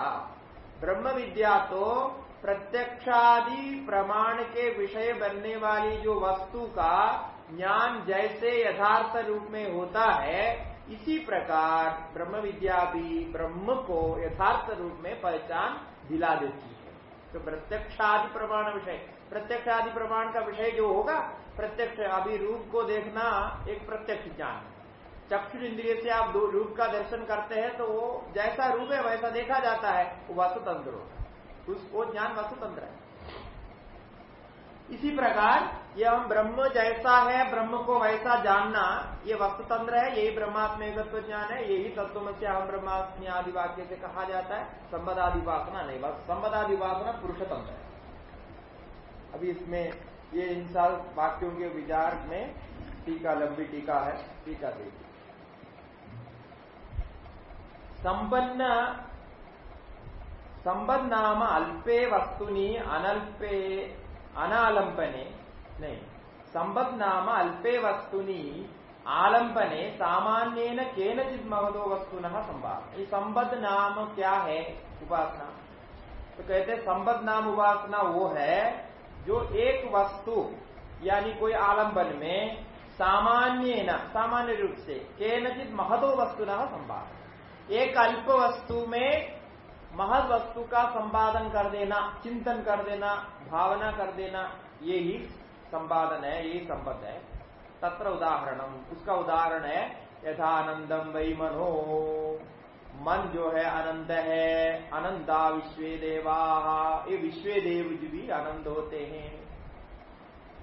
ब्रह्म विद्या तो प्रत्यक्षादि प्रमाण के विषय बनने वाली जो वस्तु का ज्ञान जैसे यथार्थ रूप में होता है इसी प्रकार ब्रह्म विद्या भी ब्रह्म को यथार्थ रूप में पहचान दिला देती है। तो प्रत्यक्षादि प्रमाण विषय, प्रत्यक्षादि प्रमाण का विषय जो होगा, प्रत्यक्ष अभी रूप को देखना एक प्रत्यक्ष ज्ञान है। चक्षु इंद्रिय से आप रूप का दर्शन करते हैं तो वो जैसा रूप है, वैसा देखा जाता है, वो वस्तुतंत्र होता है। वो ज्ञान वस्तुतंत्र है। इसी प्रकार, ये हम ब्रह्म जैसा है, ब्रह्म को वैसा जानना, ये वस्तुतंत्र है, यही ब्रह्मात्म ज्ञान है, यही तत्व से हम ब्रह्मात्मी आदि वाक्य से कहा जाता है। संबदादिवासना नहीं, बस संबदादिवासना पुरुषतंत्र है। अभी इसमें ये इन साल वाक्यों के विचार में टीका, लंबी टीका है, टीका देखिए। संपन्न संबद्ध नाम अल्पे वस्तुनि अनल्पे अनालंपने नहीं, संबद्ध नाम अल्पे वस्तुनि आलंपने सामान्य केनचित महदो वस्तुन संवाद। ये संबद्ध नाम क्या है? उपासना। तो कहते संबद्ध नाम उपासना वो है, जो एक वस्तु, यानी कोई आलंबन में सामान्य न सामान्य रूप से केनचित महदो वस्तु न संवाद। एक अल्प वस्तु में महद वस्तु का संपादन कर देना, चिंतन कर देना, भावना कर देना, ये ही संपादन है यही संबद्ध है। तत्र उदाहरणम, उसका उदाहरण है यथानंदम वही मनो। मन जो है अनंत है, अनंता विश्व देवा। ये विश्व देव जी भी आनंद होते हैं।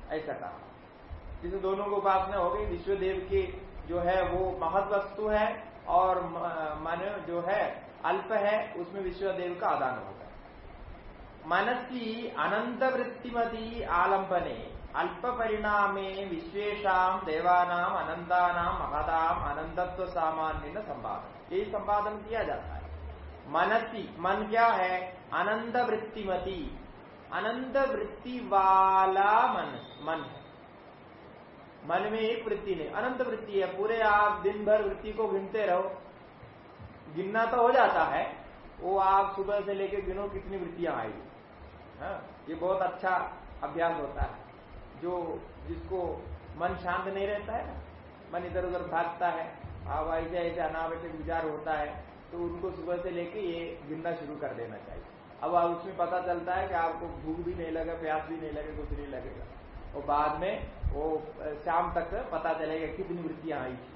ऐसा कहा। जिसे दोनों को उपासना हो गई, विश्व देव की जो है वो महत वस्तु है और मन जो है अल्प है, उसमें विश्वदेव का आदान होगा। मनसी अनंत वृत्तिमती आलंबने अल्प परिणामे विश्वेशम देवानाम अनंतानाम महदाम अनंतत्व सामान्य संवादन यही संपादन किया जाता है। मनसी, मन क्या है? अनंत वृत्तिमती अनंत वृत्ति वाला मन मन मन में एक वृत्ति नहीं अनंत वृत्ति है। पूरे आप दिन भर वृत्ति को घूमते रहो। गिनना तो हो जाता है वो आप सुबह से लेकर गिनो कितनी वृत्तियाँ आएगी हाँ, ये बहुत अच्छा अभ्यास होता है। जो जिसको मन शांत नहीं रहता है ना मन इधर उधर भागता है अब ऐसे ऐसे अनावश्यक विचार होता है तो उनको सुबह से लेके ये गिनना शुरू कर देना चाहिए। अब उसमें पता चलता है कि आपको भूख भी नहीं लगे प्यास भी नहीं लगे कुछ नहीं लगेगा। और बाद में वो शाम तक पता चलेगा कितनी वृत्तियाँ आई थी।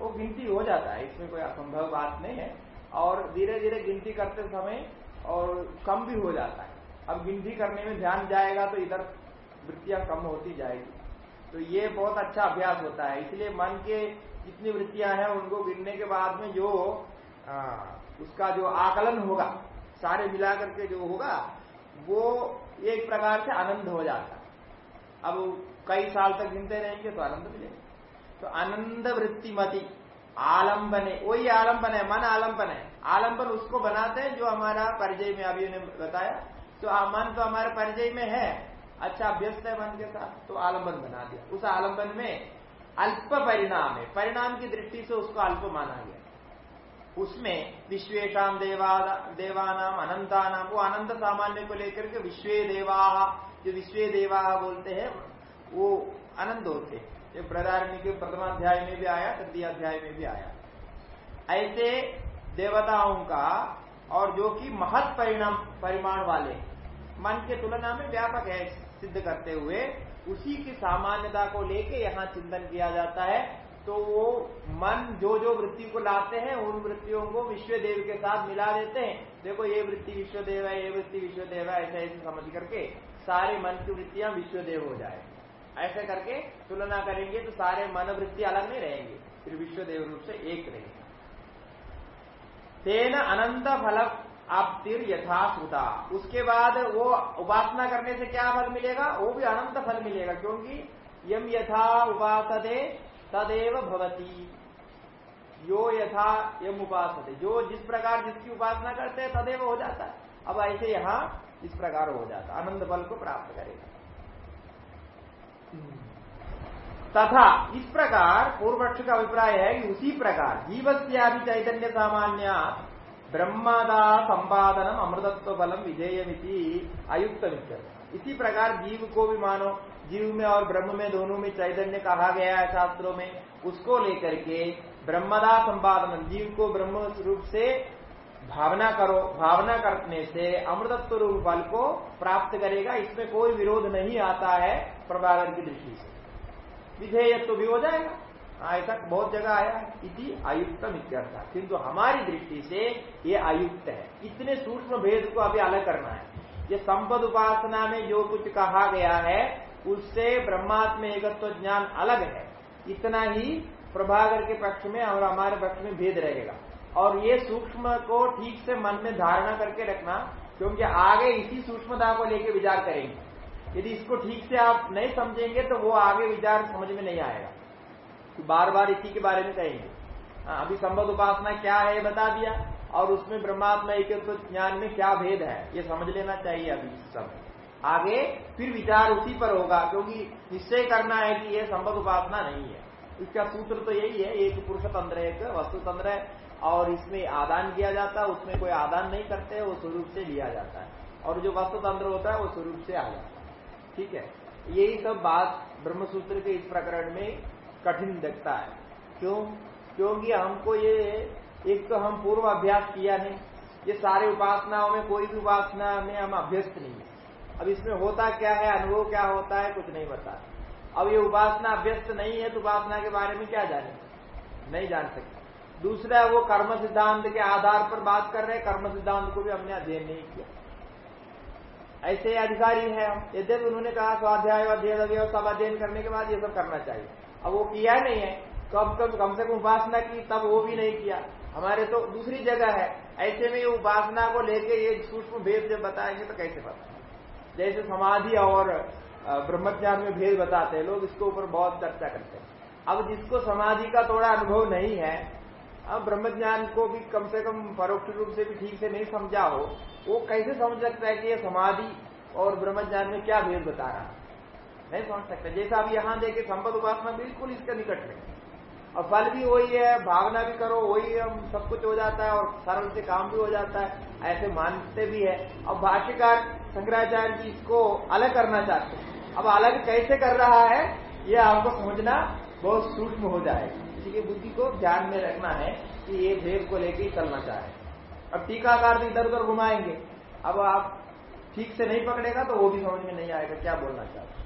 वो गिनती हो जाता है इसमें कोई असंभव बात नहीं है। और धीरे धीरे गिनती करते समय और कम भी हो जाता है। अब गिनती करने में ध्यान जाएगा तो इधर वृत्तियाँ कम होती जाएगी। तो ये बहुत अच्छा अभ्यास होता है। इसलिए मन के जितनी वृत्तियाँ हैं उनको गिनने के बाद में जो आ, उसका जो आकलन होगा सारे मिलाकर के जो होगा वो एक प्रकार से आनंद हो जाता है। अब कई साल तक गिनते रहेंगे तो आनंद मिलेगा। तो आनंद वृत्ति मती, आलंबन है वही आलंबन है, मन आलंबन है। आलंबन उसको बनाते हैं जो हमारा परिचय में, अभी उन्हें बताया। तो मन तो हमारे परिचय में है। अच्छा अभ्यस्त है मन के साथ तो आलंबन बना दिया। उस आलंबन में अल्प परिणाम है। परिणाम की दृष्टि से उसको अल्प माना गया। उसमें विश्वेशम देवा देवानाम अनंता नाम वो अनंत सामान्य को लेकर के विश्व देवा जो विश्व देवा बोलते हैं, वो अनंत होते हैं। ये प्रदारण्य के प्रथमाध्याय में भी आया, तृतीय अध्याय में भी आया। ऐसे देवताओं का और जो कि महत परिणाम, परिमाण वाले, मन के तुलना में व्यापक है, सिद्ध करते हुए, उसी की सामान्यता को लेके यहाँ चिंतन किया जाता है। तो वो मन जो जो वृत्ति को लाते हैं, उन वृत्तियों को विश्व देव के साथ मिला देते हैं। देखो, ये वृत्ति विश्व देव है, ये वृत्ति विश्व देव है, ऐसे ऐसे समझ करके सारे मन की वृत्तियाँ विश्व देव हो जाए। ऐसे करके तुलना करेंगे तो सारे मन वृत्ति अलग नहीं रहेंगे, फिर विश्व देव रूप से एक रहेंगे तेन अनंत फल आपतिर यथा सुता। उसके बाद वो उपासना करने से क्या फल मिलेगा? वो भी अनंत फल मिलेगा, क्योंकि यम यथा उपासते तदेव भवती। यो यथा यम उपासते। जो जिस प्रकार जिसकी उपासना करते हैं, तदेव हो जाता है। अब ऐसे यहाँ इस प्रकार हो जाता है। आनंद फल को प्राप्त करेगा। तथा इस प्रकार पूर्व पक्ष का अभिप्राय है कि उसी प्रकार जीवस्यादि चैतन्य सामान्य ब्रह्मदा संपादनम अमृतत्व बलम विधेयमिति अयुक्त इसी प्रकार जीव को भी मानो, जीव में और ब्रह्म में दोनों में चैतन्य कहा गया है शास्त्रों में, उसको लेकर के ब्रह्मदा संपादन जीव को ब्रह्म रूप से भावना करो, भावना करने से अमृतत्व रूप बल को प्राप्त करेगा, इसमें कोई विरोध नहीं आता है प्रभाकर की दृष्टि से। विधेयक तो भी हो जाएगा। ऐसा बहुत जगह आया इति आयुक्त मित्यर्थ। किंतु हमारी दृष्टि से ये आयुक्त है। इतने सूक्ष्म भेद को अभी अलग करना है। ये संपद उपासना में जो कुछ कहा गया है, उससे ब्रह्मात्म एकत्व ज्ञान अलग है। इतना ही प्रभागर के पक्ष में और हमारे पक्ष में भेद रहेगा। और ये सूक्ष्म को ठीक से मन में धारणा करके रखना क्योंकि आगे इसी सूक्ष्मता को लेकर विचार करेंगे। यदि इसको ठीक से आप नहीं समझेंगे तो वो आगे विचार समझ में नहीं आएगा। तो बार बार इसी के बारे में कहेंगे। हाँ, अभी संबद्ध उपासना क्या है बता दिया। और उसमें ब्रह्मात्मा एक तो ज्ञान में क्या भेद है ये समझ लेना चाहिए अभी सब। आगे फिर विचार उसी पर होगा क्योंकि निश्चय करना है कि यह संबद्ध उपासना नहीं है। इसका सूत्र तो यही है एक पुरुष तंत्र एक वस्तु तंत्र है। और इसमें आदान किया जाता है, उसमें कोई आदान नहीं करते, वो स्वरूप से लिया जाता है। और जो वस्तु तंत्र होता है, वो स्वरूप से आ जाता है। ठीक है? यही सब बात ब्रह्मसूत्र के इस प्रकरण में कठिन दिखता है। क्यों? क्योंकि हमको ये, एक तो हम पूर्व अभ्यास किया नहीं। ये सारे उपासनाओं में, कोई भी उपासना में हम अभ्यस्त नहीं है। अब इसमें होता क्या है, अनुभव क्या होता है, कुछ नहीं बता अब ये उपासना अभ्यस्त नहीं है तो उपासना के बारे में क्या जाने नहीं जान सकते। दूसरा वो कर्म सिद्धांत के आधार पर बात कर रहे हैं। कर्म सिद्धांत को भी हमने अध्ययन नहीं किया। ऐसे अधिकारी है यद्यपि उन्होंने कहा, स्वाध्याय अध्ययन सब अध्ययन करने के बाद ये सब करना चाहिए। अब वो किया नहीं है। कब कब कम से कम उपासना की, तब वो भी नहीं किया। हमारे तो दूसरी जगह है। ऐसे में उपासना को लेके ये सूक्ष्म भेद जब बताएँगे तो कैसे पता? जैसे समाधि और ब्रह्मज्ञान में भेद बताते हैं। लोग इसके ऊपर बहुत चर्चा करते हैं। अब जिसको समाधि का थोड़ा अनुभव नहीं है अब ब्रह्मज्ञान को भी कम से कम परोक्ष रूप से भी ठीक से नहीं समझा हो, वो कैसे समझ सकता है कि ये समाधि और ब्रह्मज्ञान में क्या भेद बता रहा है? नहीं समझ सकता। जैसा अब यहाँ देखे संपद उपासना बिल्कुल इसके निकट में और फल भी वही है, भावना भी करो, वही सब कुछ हो जाता है और सरल से काम भी हो जाता है, ऐसे मानते भी है। अब भाष्यकार शंकराचार्य जी इसको अलग करना चाहते हैं। अब अलग कैसे कर रहा है, ये आपको समझना बहुत सूक्ष्म हो जाएगा। इसी की बुद्धि को ध्यान में रखना है कि ये भेद को लेकर चलना चाहे अब टीकाकार तो इधर उधर घुमाएँगे। अब आप ठीक से नहीं पकड़ेगा तो वो भी समझ में नहीं आएगा क्या बोलना चाहते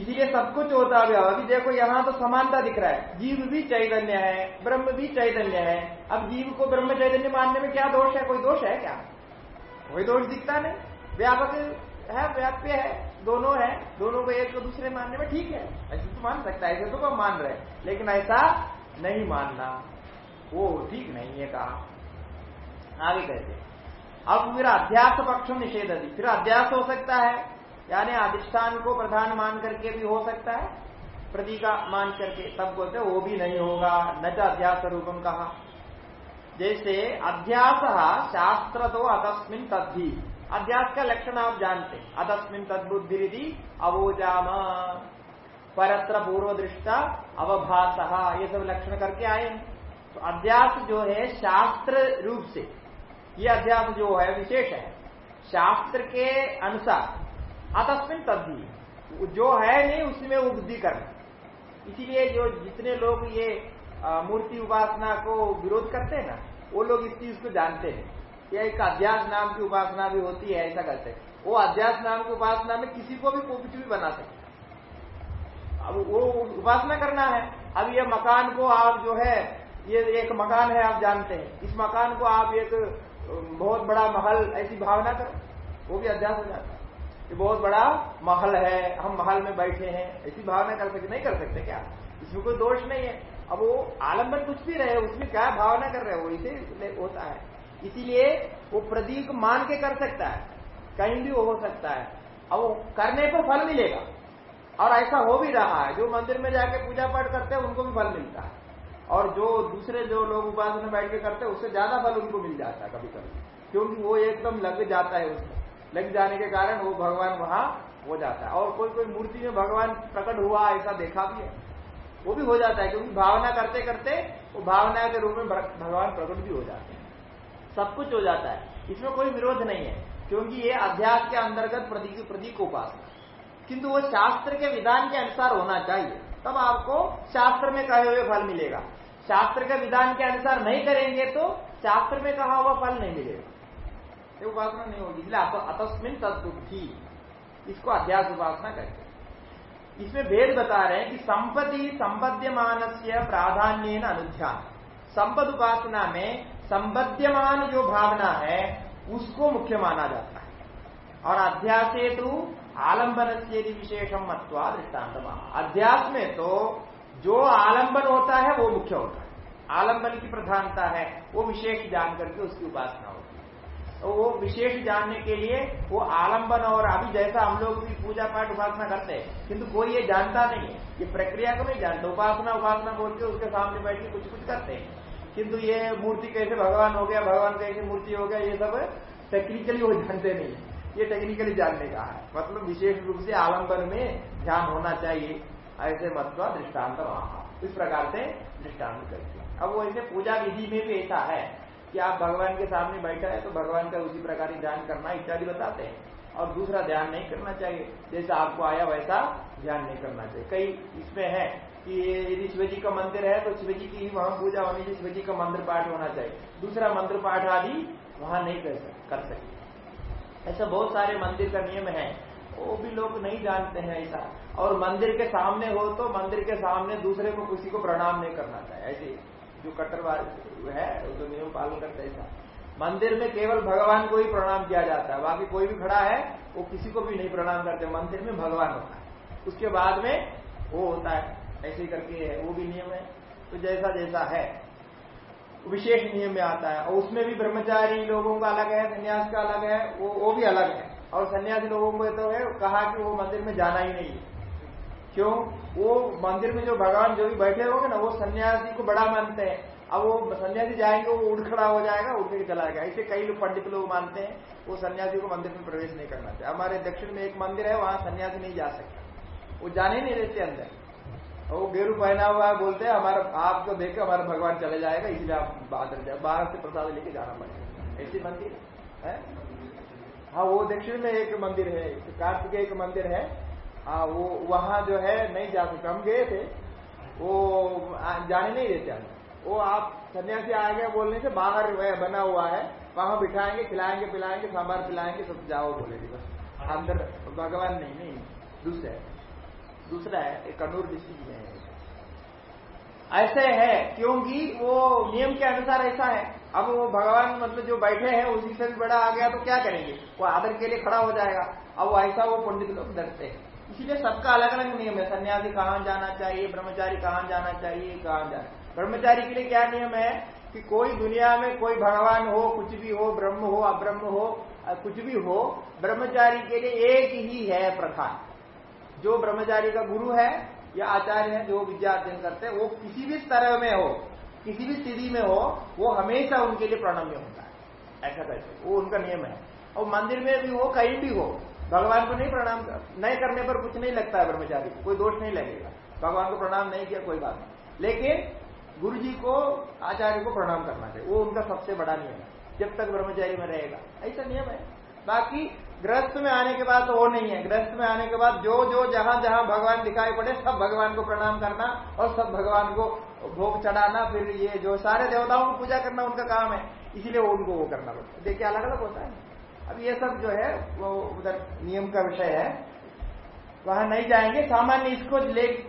इसीलिए सब कुछ होता है अभी देखो यहाँ तो समानता दिख रहा है। जीव भी चैतन्य है, ब्रह्म भी चैतन्य है। अब जीव को ब्रह्म चैतन्य मानने में क्या दोष है? कोई दोष है क्या? कोई दोष दिखता नहीं। व्यापक है, व्याप्य है। दोनों है, दोनों को एक को दूसरे मानने में ठीक है। ऐसे तो मान सकता है, ऐसे तो हम मान रहे लेकिन ऐसा नहीं मानना। वो ठीक नहीं है कहा। आगे कहते अब फिर अध्यास पक्ष निषेध फिर अध्यास हो सकता है, यानी अधिष्ठान को प्रधान मान करके भी हो सकता है, प्रतीका मान करके। तब बोलते वो भी नहीं होगा, न तो अध्यास रूपम कहा। जैसे अध्यास शास्त्र तो अतस्मिन तद्धि। अध्यास का लक्षण आप जानते अतस्मिन तद्बुद्धि अवोजाम। परत्र पूर्व दृष्टा अवभाष ये सब लक्षण करके आए हैं। तो अध्यास जो है शास्त्र रूप से, ये अध्यास जो है विशेष है, शास्त्र के अनुसार। अतस्मिन तद्धि, जो है नहीं, उसमें बुद्धि करना। इसीलिए जो जितने लोग ये मूर्ति उपासना को विरोध करते हैं ना, वो लोग इस चीज़ को जानते हैं। या एक अध्यास नाम की उपासना भी होती है, ऐसा कहते हैं। वो अध्यास नाम की उपासना में किसी को भी कुछ भी बना सकते अब वो उपासना करना है। अब ये मकान को आप जो है, ये एक मकान है, आप जानते हैं। इस मकान को आप एक बहुत बड़ा महल, ऐसी भावना करो। वो भी अध्यास हो जाता है। ये बहुत बड़ा महल है, हम महल में बैठे हैं। ऐसी भावना कर सकते नहीं कर सकते क्या? इसमें कोई दोष नहीं है। अब वो आलंबन कुछ भी रहे, उसमें क्या भावना कर रहे हो? इसे होता है। इसीलिए वो प्रतीक मान के कर सकता है। कहीं भी हो सकता है। अब वो करने पर फल मिलेगा। और ऐसा हो भी रहा है। जो मंदिर में जाके पूजा पाठ करते हैं, उनको भी फल मिलता है। और जो दूसरे जो लोग उपासना बैठ के करते हैं, उससे ज़्यादा फल उनको मिल जाता है कभी कभी क्योंकि वो एकदम लग जाता है उसमें। लग जाने के कारण वो भगवान वहाँ हो जाता है। और कोई कोई मूर्ति में भगवान प्रकट हुआ, ऐसा देखा भी है। वो भी हो जाता है। क्योंकि भावना करते करते वो भावना के रूप में भगवान प्रकट भी हो जाते हैं। सब कुछ हो जाता है। इसमें कोई विरोध नहीं है, क्योंकि ये अध्यास के अंतर्गत प्रतीक प्रतीक उपासना किंतु वो शास्त्र के विधान के अनुसार होना चाहिए। तब आपको शास्त्र में कहे हुए फल मिलेगा। शास्त्र के विधान के अनुसार नहीं करेंगे तो शास्त्र में कहा हुआ फल नहीं मिलेगा। ये उपासना नहीं होगी। इसलिए अतस्मिन तत्बुद्धि इसको अध्यास उपासना कहते इसमें भेद बता रहे हैं कि संपत्ति संपद्यमान से प्राधान्य अनुध्यान संपद उपासना में संबद्यमान जो भावना है, उसको मुख्य माना जाता है। और अध्यास तो आलंबन से विशेषम मत्वा दृष्टांत अध्यास में तो जो आलंबन होता है, वो मुख्य होता है। आलंबन की प्रधानता है, वो विशेष जान करके उसकी उपासना होती है। तो वो विशेष जानने के लिए वो आलंबन और अभी जैसा हम लोग भी पूजा पाठ उपासना करते हैं, किंतु कोई ये जानता नहीं है। ये प्रक्रिया को नहीं जानता, उपासना उपासना बोल के उसके सामने बैठ के कुछ कुछ करते हैं। किंतु ये मूर्ति कैसे भगवान हो गया, भगवान कैसे मूर्ति हो गया, ये सब टेक्निकली वो जानते नहीं ये टेक्निकली जानने का है। मतलब विशेष रूप से आलंबन में ध्यान होना चाहिए। ऐसे मतलब दृष्टांत वहाँ इस प्रकार से दृष्टांत करते अब वो ऐसे पूजा विधि में भी ऐसा है कि आप भगवान के सामने बैठा है तो भगवान का उसी प्रकार ध्यान करना इत्यादि बताते हैं। और दूसरा ध्यान नहीं करना चाहिए। जैसा आपको आया वैसा ध्यान नहीं करना चाहिए। कई इसमें है कि यदि शिव जी का मंदिर है तो शिव जी की ही वहाँ पूजा होनी चाहिए शिव जी का मंदिर पाठ होना चाहिए। दूसरा मंत्र पाठ आदि वहाँ नहीं कर सकते ऐसा बहुत सारे मंदिर का नियम है। वो भी लोग नहीं जानते हैं ऐसा। और मंदिर के सामने हो तो मंदिर के सामने दूसरे को किसी को प्रणाम नहीं करना चाहिए। ऐसे जो कट्टरवाद है तो नियम पालन करते ऐसा। मंदिर में केवल भगवान को ही प्रणाम किया जाता है। बाकी कोई भी खड़ा है, वो किसी को भी नहीं प्रणाम करते। मंदिर में भगवान होता है। उसके बाद में वो होता है। ऐसे करके है, वो भी नियम है। तो जैसा जैसा है। विशेष नियम में आता है। और उसमें भी ब्रह्मचारी लोगों का अलग है, संन्यास का अलग है, वो वो भी अलग है। और सन्यासी लोगों को तो है, कहा कि वो मंदिर में जाना ही नहीं क्यों? वो मंदिर में जो भगवान जो भी बैठे होंगे ना, वो सन्यासी को बड़ा मानते हैं। अब वो सन्यासी जाएँगे, वो उड़ खड़ा हो जाएगा, उठ के चला जाएगा। ऐसे कई लोग पंडित लोग मानते हैं, वो सन्यासी को मंदिर में प्रवेश नहीं करना चाहिए। हमारे दक्षिण में एक मंदिर है, वहाँ सन्यासी नहीं जा सकता। वो जाने नहीं देते अंदर। वो गेरू पहना हुआ है, बोलते हैं, हमारा आपको देख, हमारा भगवान चले जाएगा, इसलिए आप बाहर जाए बाहर से प्रसाद लेके जाना पड़ेगा। ऐसी मंदिर है हाँ? वो दक्षिण में एक मंदिर है कार्तिक एक मंदिर है। हाँ वो, वहाँ जो है, नहीं जा सकते, हम गए थे, वो जाने नहीं देते हम। वो आप सन्यासी आ गया बोलने से बाहर बना हुआ है, वहाँ बिठाएँगे, खिलाएँगे, पिलाएँगे, सांबार पिलाएँगे सब जाओ बोलेंगे, बस। अंदर, भगवान नहीं नहीं, दूसरा दूसरा है, एक कन्नूर डिस्ट्रिक्ट में है। ऐसे है, क्योंकि वो नियम के अनुसार ऐसा है। अब वो भगवान मतलब जो बैठे हैं, उसी से भी बड़ा आ गया तो क्या करेंगे? वो आदर के लिए खड़ा हो जाएगा। अब वो ऐसा वो पंडित लोग डरते हैं। इसीलिए सबका अलग अलग नियम है। सन्यासी कहाँ जाना चाहिए, ब्रह्मचारी कहाँ जाना चाहिए, कहाँ जाना ब्रह्मचारी के लिए क्या नियम है कि कोई दुनिया में कोई भगवान हो, कुछ भी हो, ब्रह्म हो, अब्रह्म हो, कुछ भी हो, ब्रह्मचारी के लिए एक ही है प्रधान जो ब्रह्मचारी का गुरु है या आचार्य है, जो विद्या अध्ययन करते हैं, वो किसी भी स्तर में हो, किसी भी स्थिति में हो, वो हमेशा उनके लिए प्रणम्य होता है। ऐसा कैसे वो उनका नियम है। और मंदिर में भी हो, कहीं भी हो, भगवान को नहीं प्रणाम कर, नहीं करने पर कुछ नहीं लगता है ब्रह्मचारी कोई दोष नहीं लगेगा। भगवान को प्रणाम नहीं किया, कोई बात नहीं। लेकिन गुरु जी को, आचार्य को प्रणाम करना चाहिए, वो उनका सबसे बड़ा नियम है, जब तक ब्रह्मचारी में रहेगा। ऐसा नियम है। बाकी ग्रस्त में आने के बाद तो वो नहीं है। ग्रस्त में आने के बाद जो जो, जहाँ जहाँ भगवान दिखाई पड़े, सब भगवान को प्रणाम करना और सब भगवान को भोग चढ़ाना, फिर ये जो सारे देवताओं को पूजा करना उनका काम है। इसीलिए उनको वो करना पड़ता है। देखिए अलग अलग होता है। अब ये सब जो है, वो उधर नियम का विषय है। वहाँ नहीं जाएँगे। सामान्य इसको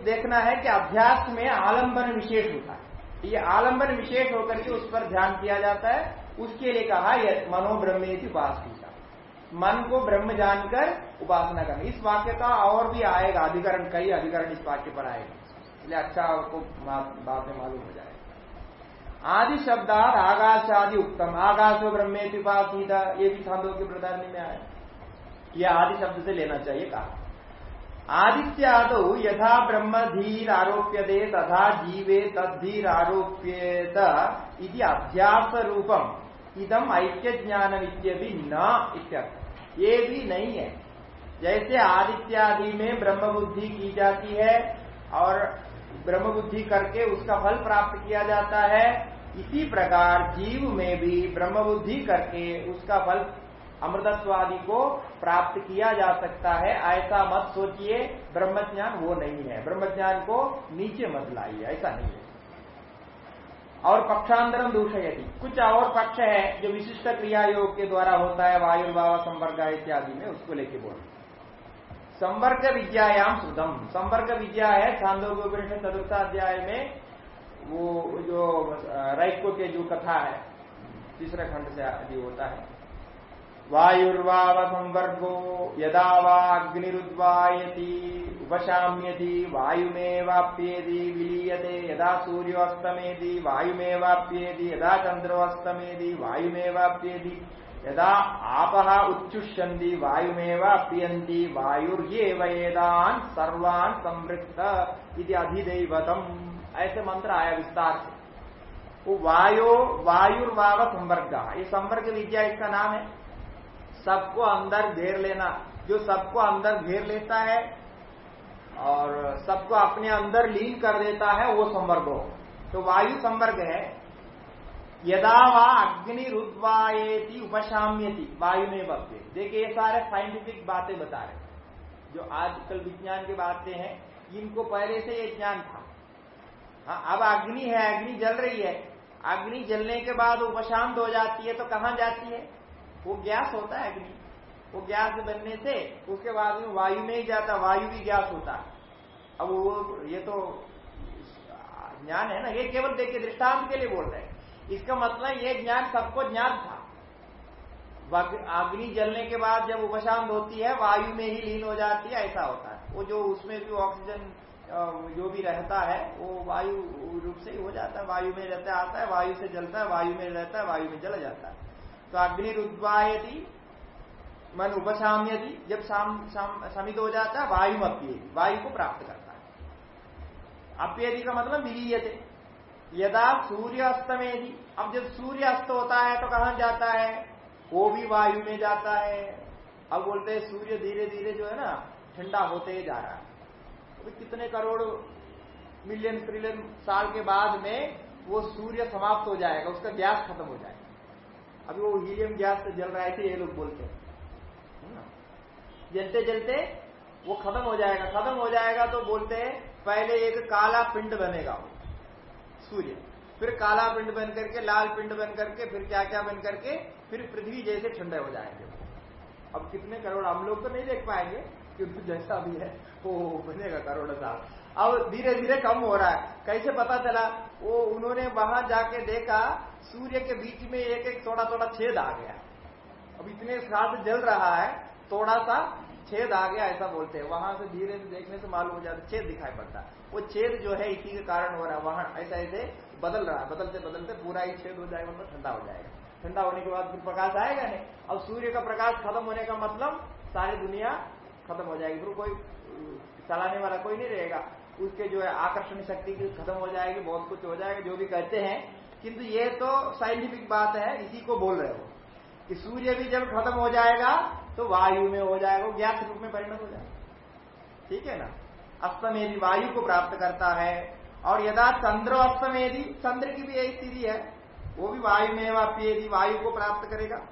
देखना है कि अभ्यास में आलंबन विशेष होता है। ये आलंबन विशेष होकर के उस पर ध्यान किया जाता है। उसके लिए कहा यह मनोब्रह्मे की उपासना मन को ब्रह्म जानकर उपासना करना। इस वाक्य का और भी आएगा, अधिकरण, कई अधिकरण इस वाक्य पर आएगा। इसलिए अच्छा आपको बाद में मालूम हो जाएगा। आदि शब्दात आकाश आदि उत्तम आकाश ब्रह्मे उपासीता। ये भी छांदों के प्रधान में आया यह आदि शब्द से लेना चाहिए कहा। आदित्यादो यथा ब्रह्म धीर आरोप्य तथा जीवे तद्धीर आरोप्येत इति अध्यास रूपम इदम ऐक्य ज्ञान भी न इत्यर्थ ये भी नहीं है। जैसे आदित्यादि में ब्रह्म बुद्धि की जाती है और ब्रह्म बुद्धि करके उसका फल प्राप्त किया जाता है, इसी प्रकार जीव में भी ब्रह्म बुद्धि करके उसका फल अमृतत्वादि को प्राप्त किया जा सकता है। ऐसा मत सोचिए, ब्रह्मज्ञान वो नहीं है। ब्रह्मज्ञान को नीचे मत लाइए, ऐसा नहीं है। और पक्षांतरम दूषयति। कुछ और पक्ष है जो विशिष्ट क्रिया योग के द्वारा होता है, वायुर्भाव, संवर्ग इत्यादि में, उसको लेके बोल। संवर्ग विद्यायाम सुधम संवर्ग विद्या है, छांदोग्योपनिषद चतुर्थाध्याय में, वो जो रैको के जो कथा है, तीसरे खंड से आदि होता है। वायुर्वाव संवर्गो यदा वाग्निरुद्वायति उपशाम्यति, वायुमेवाप्येति, विलीयते, यदा सूर्योस्तमेति वायुमेवाप्येति, यदा चंद्रोस्तमेति वायुमेवाप्येति, यदा आपः उच्चुष्यन्ति, वायुमेवाप्यन्ति वायुर्ये वेदान सर्वान संवृत्त इति अधिदैवतम। ऐसे मंत्र आया विस्तार से। वायु वायुर्वाव संवर्ग ये संवर्ग विद्या इसका नाम है। सबको अंदर घेर लेना। जो सबको अंदर घेर लेता है और सबको अपने अंदर लीन कर देता है, वो संवर्ग हो। तो वायु संवर्ग है। यदा वा अग्नि रुद्वाएती उपशाम्यति, वायु में बकते देखिए, ये सारे साइंटिफिक बातें बता रहे जो आजकल विज्ञान की बातें हैं, इनको पहले से ये ज्ञान था। हाँ अब अग्नि है, अग्नि जल रही है। अग्नि जलने के बाद उपशांत हो जाती है तो कहाँ जाती है? वो गैस होता है अग्नि वो गैस बनने से उसके बाद में वायु में ही जाता, वायु भी गैस होता। है अब वो, ये तो ज्ञान है ना, ये केवल देखिए दृष्टांत के लिए बोल रहे हैं। इसका मतलब ये ज्ञान सबको ज्ञान था। अग्नि जलने के बाद जब उपशांत होती है, वायु में ही लीन हो जाती है, ऐसा होता है। वो जो उसमें भी ऑक्सीजन जो भी रहता है, वो वायु रूप से ही हो जाता है। वायु में रहता, आता है, वायु से जलता है, वायु में रहता है, वायु में जल जाता है। तो अग्निरुद्वायती, मन उपशाम्यति, जब समित हो जाता है, वायु अप्येति। वायु को प्राप्त करता है। अप्येति का मतलब विलीयते यदा सूर्य अस्तमेदि अब जब सूर्य अस्त होता है तो कहाँ जाता है? वो भी वायु में जाता है। अब बोलते हैं, सूर्य धीरे धीरे जो है ना, ठंडा होते जा रहा है। तो कितने करोड़ मिलियन, ट्रिलियन साल के बाद में वो सूर्य समाप्त हो जाएगा, उसका गैस खत्म हो जाएगा। अभी वो हीलियम गैस से जल रहा है ये लोग बोलते हैं। जलते जलते वो खत्म हो जाएगा, खत्म हो जाएगा तो बोलते हैं, पहले एक काला पिंड बनेगा सूर्य। फिर काला पिंड बन करके, लाल पिंड बन करके, फिर क्या क्या बन करके, फिर पृथ्वी जैसे ठंडे हो जाएँगे। अब कितने करोड़ हम लोग तो नहीं देख पाएँगे, क्योंकि जैसा भी है, वो बनेगा करोड़ साल। अब धीरे धीरे कम हो रहा है। कैसे पता चला? वो उन्होंने वहाँ जाके देखा, सूर्य के बीच में एक एक थोड़ा थोड़ा छेद आ गया। अब इतने साथ जल रहा है थोड़ा सा छेद आ गया, ऐसा बोलते हैं। वहाँ से धीरे से देखने से मालूम हो जाता है, छेद दिखाई पड़ता है। वो छेद जो है, इसी के कारण हो रहा है। वहाँ ऐसा, ऐसे बदल रहा है। बदलते बदलते पूरा ही छेद हो जाएगा मतलब ठंडा हो जाएगा। ठंडा होने के बाद फिर प्रकाश आएगा नहीं। अब सूर्य का प्रकाश खत्म होने का मतलब सारी दुनिया खत्म हो जाएगी। फिर कोई चलाने वाला कोई नहीं रहेगा। उसके जो है आकर्षण शक्ति खत्म हो जाएगी, बहुत कुछ हो जाएगा, जो भी कहते हैं। किंतु ये तो साइंटिफिक बात है, इसी को बोल रहे हो। कि सूर्य भी जब खत्म हो जाएगा तो वायु में हो जाएगा ज्ञात रूप में परिणत हो जाएगा। ठीक है ना? अस्तमेदी वायु को प्राप्त करता है। और यदा चंद्र अस्तमेदी चंद्र की भी यही स्थिति है, वो भी वायु में वाप्येदी वायु को प्राप्त करेगा।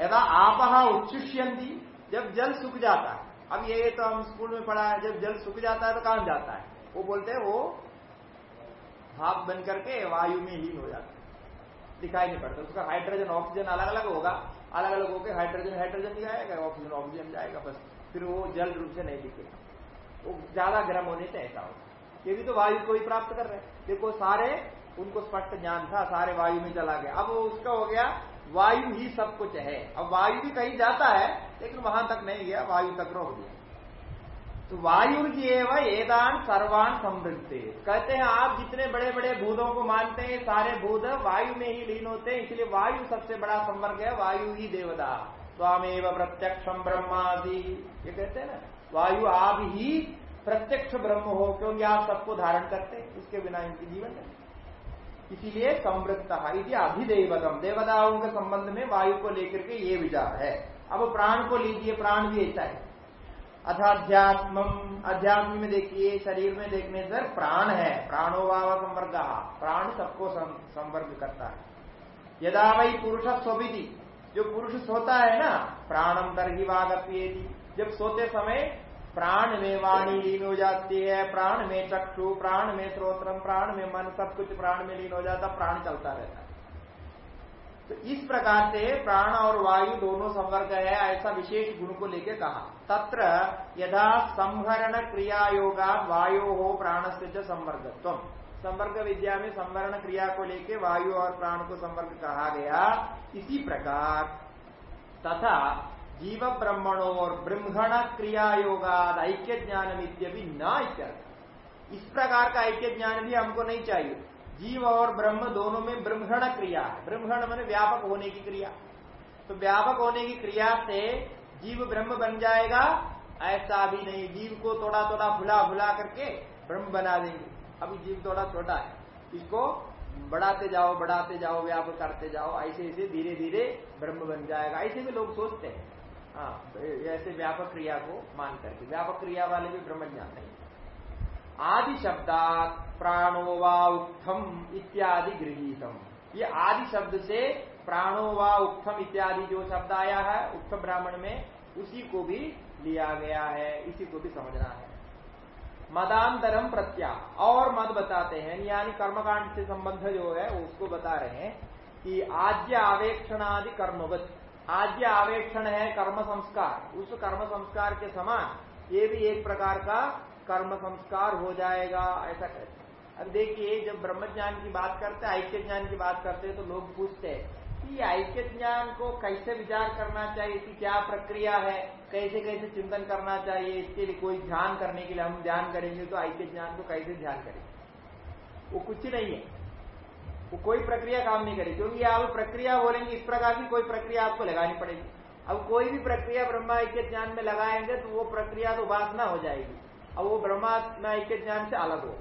यदा आपहा उच्छुष्यंती जब जल सूख जाता है अब ये तो हम स्कूल में पढ़ा है, जब जल सूख जाता है तो कहाँ जाता है। वो बोलते हैं, वो भाप बन करके वायु में लीन हो जाता है। दिखाई नहीं पड़ता। उसका हाइड्रोजन ऑक्सीजन अलग अलग होगा अलग अलग होकर हाइड्रोजन हाइड्रोजन जाएगा ऑक्सीजन ऑक्सीजन जाएगा बस। फिर वो जल रूप से नहीं दिखेगा। वो ज़्यादा गर्म होने से ऐसा होगा ये भी तो वायु को ही प्राप्त कर रहे हैं। देखो, सारे, उनको स्पष्ट ज्ञान था, सारे वायु में चला गया। अब उसका हो गया वायु ही सब कुछ है। अब वायु भी कहीं जाता है, लेकिन वहाँ तक नहीं गया, वायु तक रोक दिया। तो वायु एदान सर्वान समृद्धि। कहते हैं, आप जितने बड़े बड़े भूतों को मानते हैं, सारे भूत वायु में ही लीन होते हैं, इसलिए वायु सबसे बड़ा संवर्ग है, वायु ही देवता। स्वामेव प्रत्यक्षम ब्रह्मादि ये कहते हैं ना, वायु आप ही प्रत्यक्ष ब्रह्म हो, क्योंकि आप सबको धारण करते हैं उसके बिना इनकी जीवन नहीं। इसीलिए समृद्धता यदि अधिदेवतम देवताओं के संबंध में वायु को लेकर के ये विचार है। अब प्राण को लीजिए, प्राण भी ऐसा है। अथाध्यात्म, अध्यात्म में देखिए, शरीर में देखने से प्राण है प्राणोभाव संवर्ग प्राण सबको संवर्ग करता है। यदा वही पुरुष स्वभिधि जो पुरुष सोता है ना प्राणम तरही वागप्येदी जब सोते समय प्राण में वाणी लीन हो जाती है। प्राण में चक्षु प्राण में श्रोत्रम प्राण में मन, सब कुछ प्राण में लीन हो जाता, प्राण चलता रहता है। तो इस प्रकार से प्राण और वायु दोनों संवर्ग है, ऐसा विशेष गुण को लेकर कहा। तत्र यदा संभरण क्रिया योगा वायु हो प्राण से संवर्गत्व। संवर्ग विद्या में संवरण क्रिया को लेकर वायु और प्राण को संवर्ग कहा गया। इसी प्रकार तथा जीव ब्रह्मणों और ब्रह्मण क्रिया योगाद ऐक्य ज्ञान भी न इस प्रकार का ऐक्य ज्ञान भी हमको नहीं चाहिए। जीव और ब्रह्म दोनों में ब्रह्मण क्रिया है। ब्रह्मण मैंने व्यापक होने की क्रिया। तो व्यापक होने की क्रिया से जीव ब्रह्म बन जाएगा, ऐसा भी नहीं। जीव को थोड़ा थोड़ा भुला भुला करके ब्रह्म बना देंगे। अभी जीव थोड़ा छोटा है। इसको बढ़ाते जाओ बढ़ाते जाओ व्यापक करते जाओ ऐसे ऐसे धीरे धीरे ब्रह्म बन जाएगा। ऐसे भी लोग सोचते हैं। हाँ ऐसे व्यापक क्रिया को मान करके। व्यापक क्रिया वाले भी ब्रह्म ज्ञान नहीं आदि शब्दात प्राणो वा उत्थम इत्यादि गृहीतम। ये आदि शब्द से प्राणो वा उत्थम इत्यादि जो शब्द आया है उत्थम ब्राह्मण में, उसी को भी लिया गया है, इसी को भी समझना है। मदांतरम प्रत्या। और मत बताते हैं, यानी कर्मकांड से संबंध जो है, उसको बता रहे हैं कि आज्य आवेक्षणादि कर्मवत। आज्य आवेक्षण है कर्म संस्कार। उस कर्म संस्कार के समान ये भी एक प्रकार का कर्म संस्कार हो जाएगा, ऐसा कहते अब देखिए, जब ब्रह्म ज्ञान की बात करते हैं, ऐक्य ज्ञान की बात करते हैं तो लोग पूछते हैं कि ऐक्य ज्ञान को कैसे विचार करना चाहिए, इसकी क्या प्रक्रिया है, कैसे कैसे चिंतन करना चाहिए, इसके लिए कोई ध्यान करने के लिए हम ध्यान करेंगे तो ऐक्य ज्ञान को कैसे ध्यान करेंगे? वो कुछ नहीं है। वो कोई प्रक्रिया काम नहीं करेगी, क्योंकि आप प्रक्रिया बोलेंगे, इस प्रकार की कोई प्रक्रिया आपको लगानी पड़ेगी। अब कोई भी प्रक्रिया ब्रह्मा ऐक्य ज्ञान में लगाएँगे तो वो प्रक्रिया तो उपासना हो जाएगी। अब वो ब्रह्मात्मा के ज्ञान से अलग हो।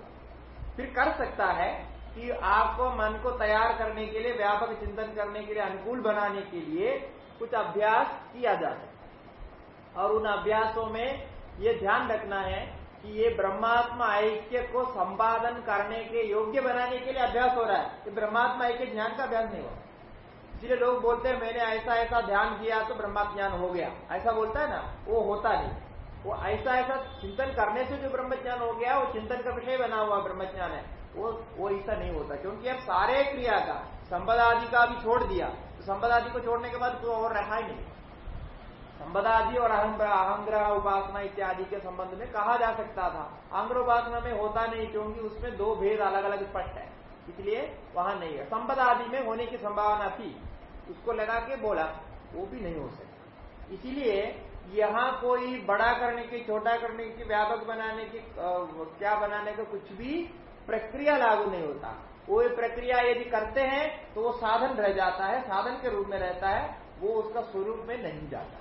फिर कर सकता है कि आपको मन को तैयार करने के लिए, व्यापक चिंतन करने के लिए, अनुकूल बनाने के लिए कुछ अभ्यास किया जाता है। और उन अभ्यासों में ये ध्यान रखना है कि ये ब्रह्मात्मा ऐक्य को संपादन करने के योग्य बनाने के लिए अभ्यास हो रहा है। ये ब्रह्मात्मा ऐक्य ज्ञान का अभ्यास नहीं हो इसलिए लोग बोलते हैं, मैंने ऐसा ऐसा ध्यान किया तो ब्रह्मा ज्ञान हो गया। ऐसा बोलता है ना, वो होता नहीं। वो ऐसा ऐसा चिंतन करने से जो ब्रह्मज्ञान हो गया, वो चिंतन का विषय बना हुआ ब्रह्मज्ञान है। वो वो ऐसा नहीं होता। क्योंकि अब सारे क्रिया का संपदा आदि का भी छोड़ दिया। तो संपदा आदि को छोड़ने के बाद कोई और रहा ही नहीं। संपदा आदि और अहंग्रह उपासना इत्यादि के संबंध में कहा जा सकता था। अहंग्र उपासना में होता नहीं, क्योंकि उसमें दो भेद अलग अलग स्पष्ट है। इसलिए वहाँ नहीं है। संपदा आदि में होने की संभावना थी। उसको लगा के बोला, वो भी नहीं हो सकता। इसीलिए यहाँ कोई बड़ा करने की, छोटा करने की, व्यापक बनाने की क्या बनाने का कुछ भी प्रक्रिया लागू नहीं होता। वो प्रक्रिया यदि करते हैं तो वो साधन रह जाता है, साधन के रूप में रहता है, वो उसका स्वरूप में नहीं जाता।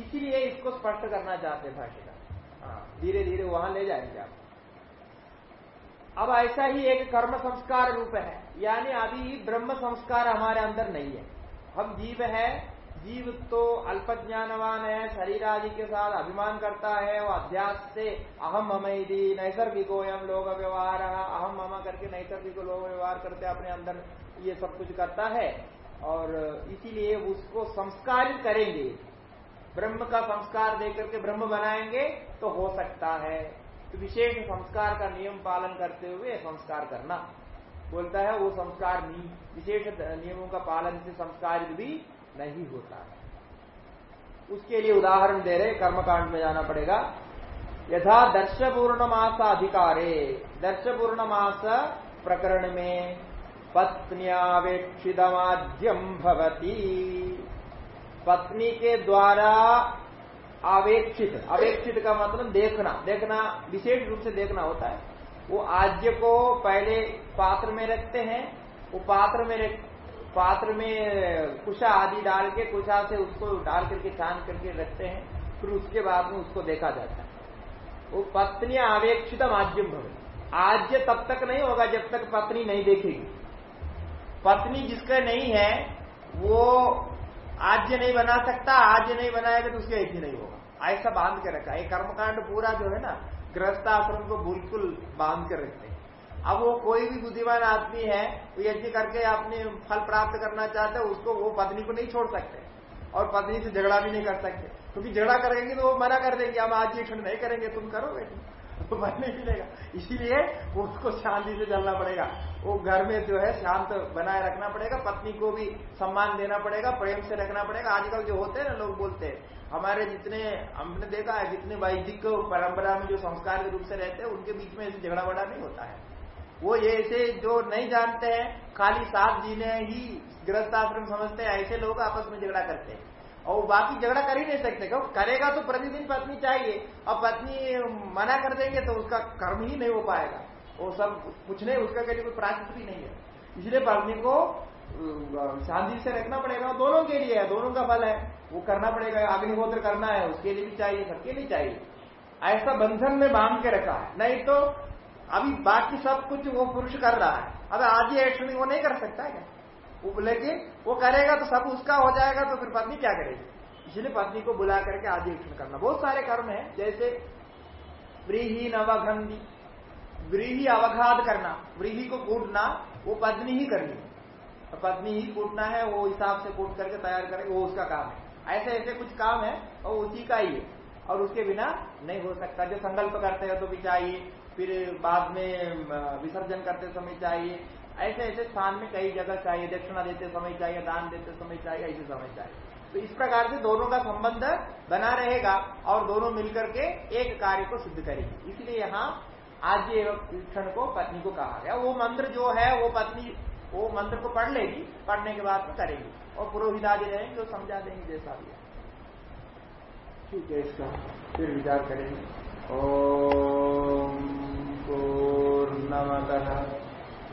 इसीलिए इसको स्पष्ट करना चाहते भाषिका हाँ धीरे धीरे वहाँ ले जाएँगे आप। अब ऐसा ही एक कर्म संस्कार रूप है। यानी अभी ब्रह्म संस्कार हमारे अंदर नहीं है। हम जीव है, जीव तो अल्प ज्ञानवान है, शरीर आदि के साथ अभिमान करता है, वो अध्यास से अहम मम यदि नैसर्गिको एम लोग व्यवहार, अहम मम करके नैसर्गिक लोग व्यवहार करते अपने अंदर ये सब कुछ करता है। और इसीलिए उसको संस्कारित करेंगे। ब्रह्म का संस्कार देकर के ब्रह्म बनाएँगे तो हो सकता है। तो विशेष संस्कार का नियम पालन करते हुए संस्कार करना। बोलता है, वो संस्कार नहीं। विशेष नियमों का पालन से संस्कारित भी नहीं होता है। उसके लिए उदाहरण दे रहे, कर्मकांड में जाना पड़ेगा। यथा दर्श पूर्णमास अधिकारे। दर्श पूर्णमास प्रकरण में पत्नियावेक्षितमाद्यम भवती। पत्नी के द्वारा आवेक्षित अवेक्षित का मतलब देखना देखना विशेष रूप से देखना होता है। वो आज्य को पहले पात्र में रखते हैं वो पात्र में रख, पात्र में कुशा आदि डाल के कुशा से उसको डाल करके छान करके रखते हैं फिर उसके बाद में उसको देखा जाता है। वो पत्नी आवेक्षित आज्यम भवन आज्य तब तक नहीं होगा जब तक पत्नी नहीं देखेगी। पत्नी जिसका नहीं है वो आज्य नहीं बना सकता आज्य नहीं बनाएगा तो उसका एक ही नहीं होगा। ऐसा बाँध के रखा है। कर्मकांड पूरा जो है ना, ग्रस्त आश्रम को बिल्कुल बाँध कर रखते हैं। अब वो कोई भी बुद्धिमान आदमी है, वो यज्ञ करके अपने फल प्राप्त करना चाहते हैं, उसको वो पत्नी को नहीं छोड़ सकते। और पत्नी से झगड़ा भी नहीं कर सकते। क्योंकि झगड़ा करेंगे तो वो मना कर देंगे, हम आज ये क्षण नहीं करेंगे, तुम करो बेटी। तो मन नहीं मिलेगा। इसीलिए उसको शांति से चलना पड़ेगा। वो घर में जो है शांत बनाए रखना पड़ेगा, पत्नी को भी सम्मान देना पड़ेगा, प्रेम से रखना पड़ेगा। आजकल जो होते हैं ना, लोग बोलते हैं, हमारे जितने, हमने देखा है, जितने वैदिक परंपरा में जो संस्कार के रूप से रहते हैं, उनके बीच में ऐसे झगड़ा बड़ा नहीं होता है। वो ये ऐसे जो नहीं जानते हैं, खाली साथ जीने ही गृहस्थ आश्रम समझते हैं, ऐसे लोग आपस में झगड़ा करते हैं। और बाकी झगड़ा कर ही नहीं सकते। क्यों करेगा तो प्रतिदिन पत्नी चाहिए। और पत्नी मना कर देंगे तो उसका कर्म ही नहीं हो पाएगा। वो सब कुछ नहीं, उसका कहीं कोई प्राचित नहीं है। इसलिए पत्नी को शांति से रखना पड़ेगा। दोनों के लिए है, दोनों का फल है। वो करना पड़ेगा, अग्निहोत्र करना है, उसके लिए भी चाहिए, सबके लिए चाहिए। ऐसा बंधन में बाँध के रखा है। नहीं तो अभी बाकी सब कुछ वो पुरुष कर रहा है। अब आज ही एक्शन वो नहीं कर सकता क्या? लेकिन वो करेगा तो सब उसका हो जाएगा तो फिर पत्नी क्या करेगी? इसलिए पत्नी को बुला करके आदि एक्शन करना। बहुत सारे कर्म है, जैसे व्रीही नवघंदी व्रीही अवघात करना, व्रीही को कूटना, वो पत्नी ही करनी। तो पत्नी ही कूटना है, वो हिसाब से कूट करके तैयार करेगी, वो उसका काम है। ऐसे ऐसे कुछ काम है, और उसी का ही है। और उसके बिना नहीं हो सकता। जो संकल्प करते हैं तो भी चाहिए, फिर बाद में विसर्जन करते समय चाहिए ऐसे ऐसे स्थान में कई जगह चाहिए, दक्षिणा देते समय चाहिए, दान देते समय चाहिए, ऐसे समय चाहिए। तो इस प्रकार से दोनों का संबंध बना रहेगा और दोनों मिलकर के एक कार्य को सिद्ध करेंगे। इसलिए यहाँ आज क्षण को पत्नी को कहा गया। वो मंत्र जो है, वो पत्नी, वो मंत्र को पढ़ लेगी, पढ़ने के बाद में करेगी। और पुरोहित आदि रहेंगे जो समझा देंगे जैसा भी ठीक है, इसका फिर विचार करेंगे। ओ पूर्णमदः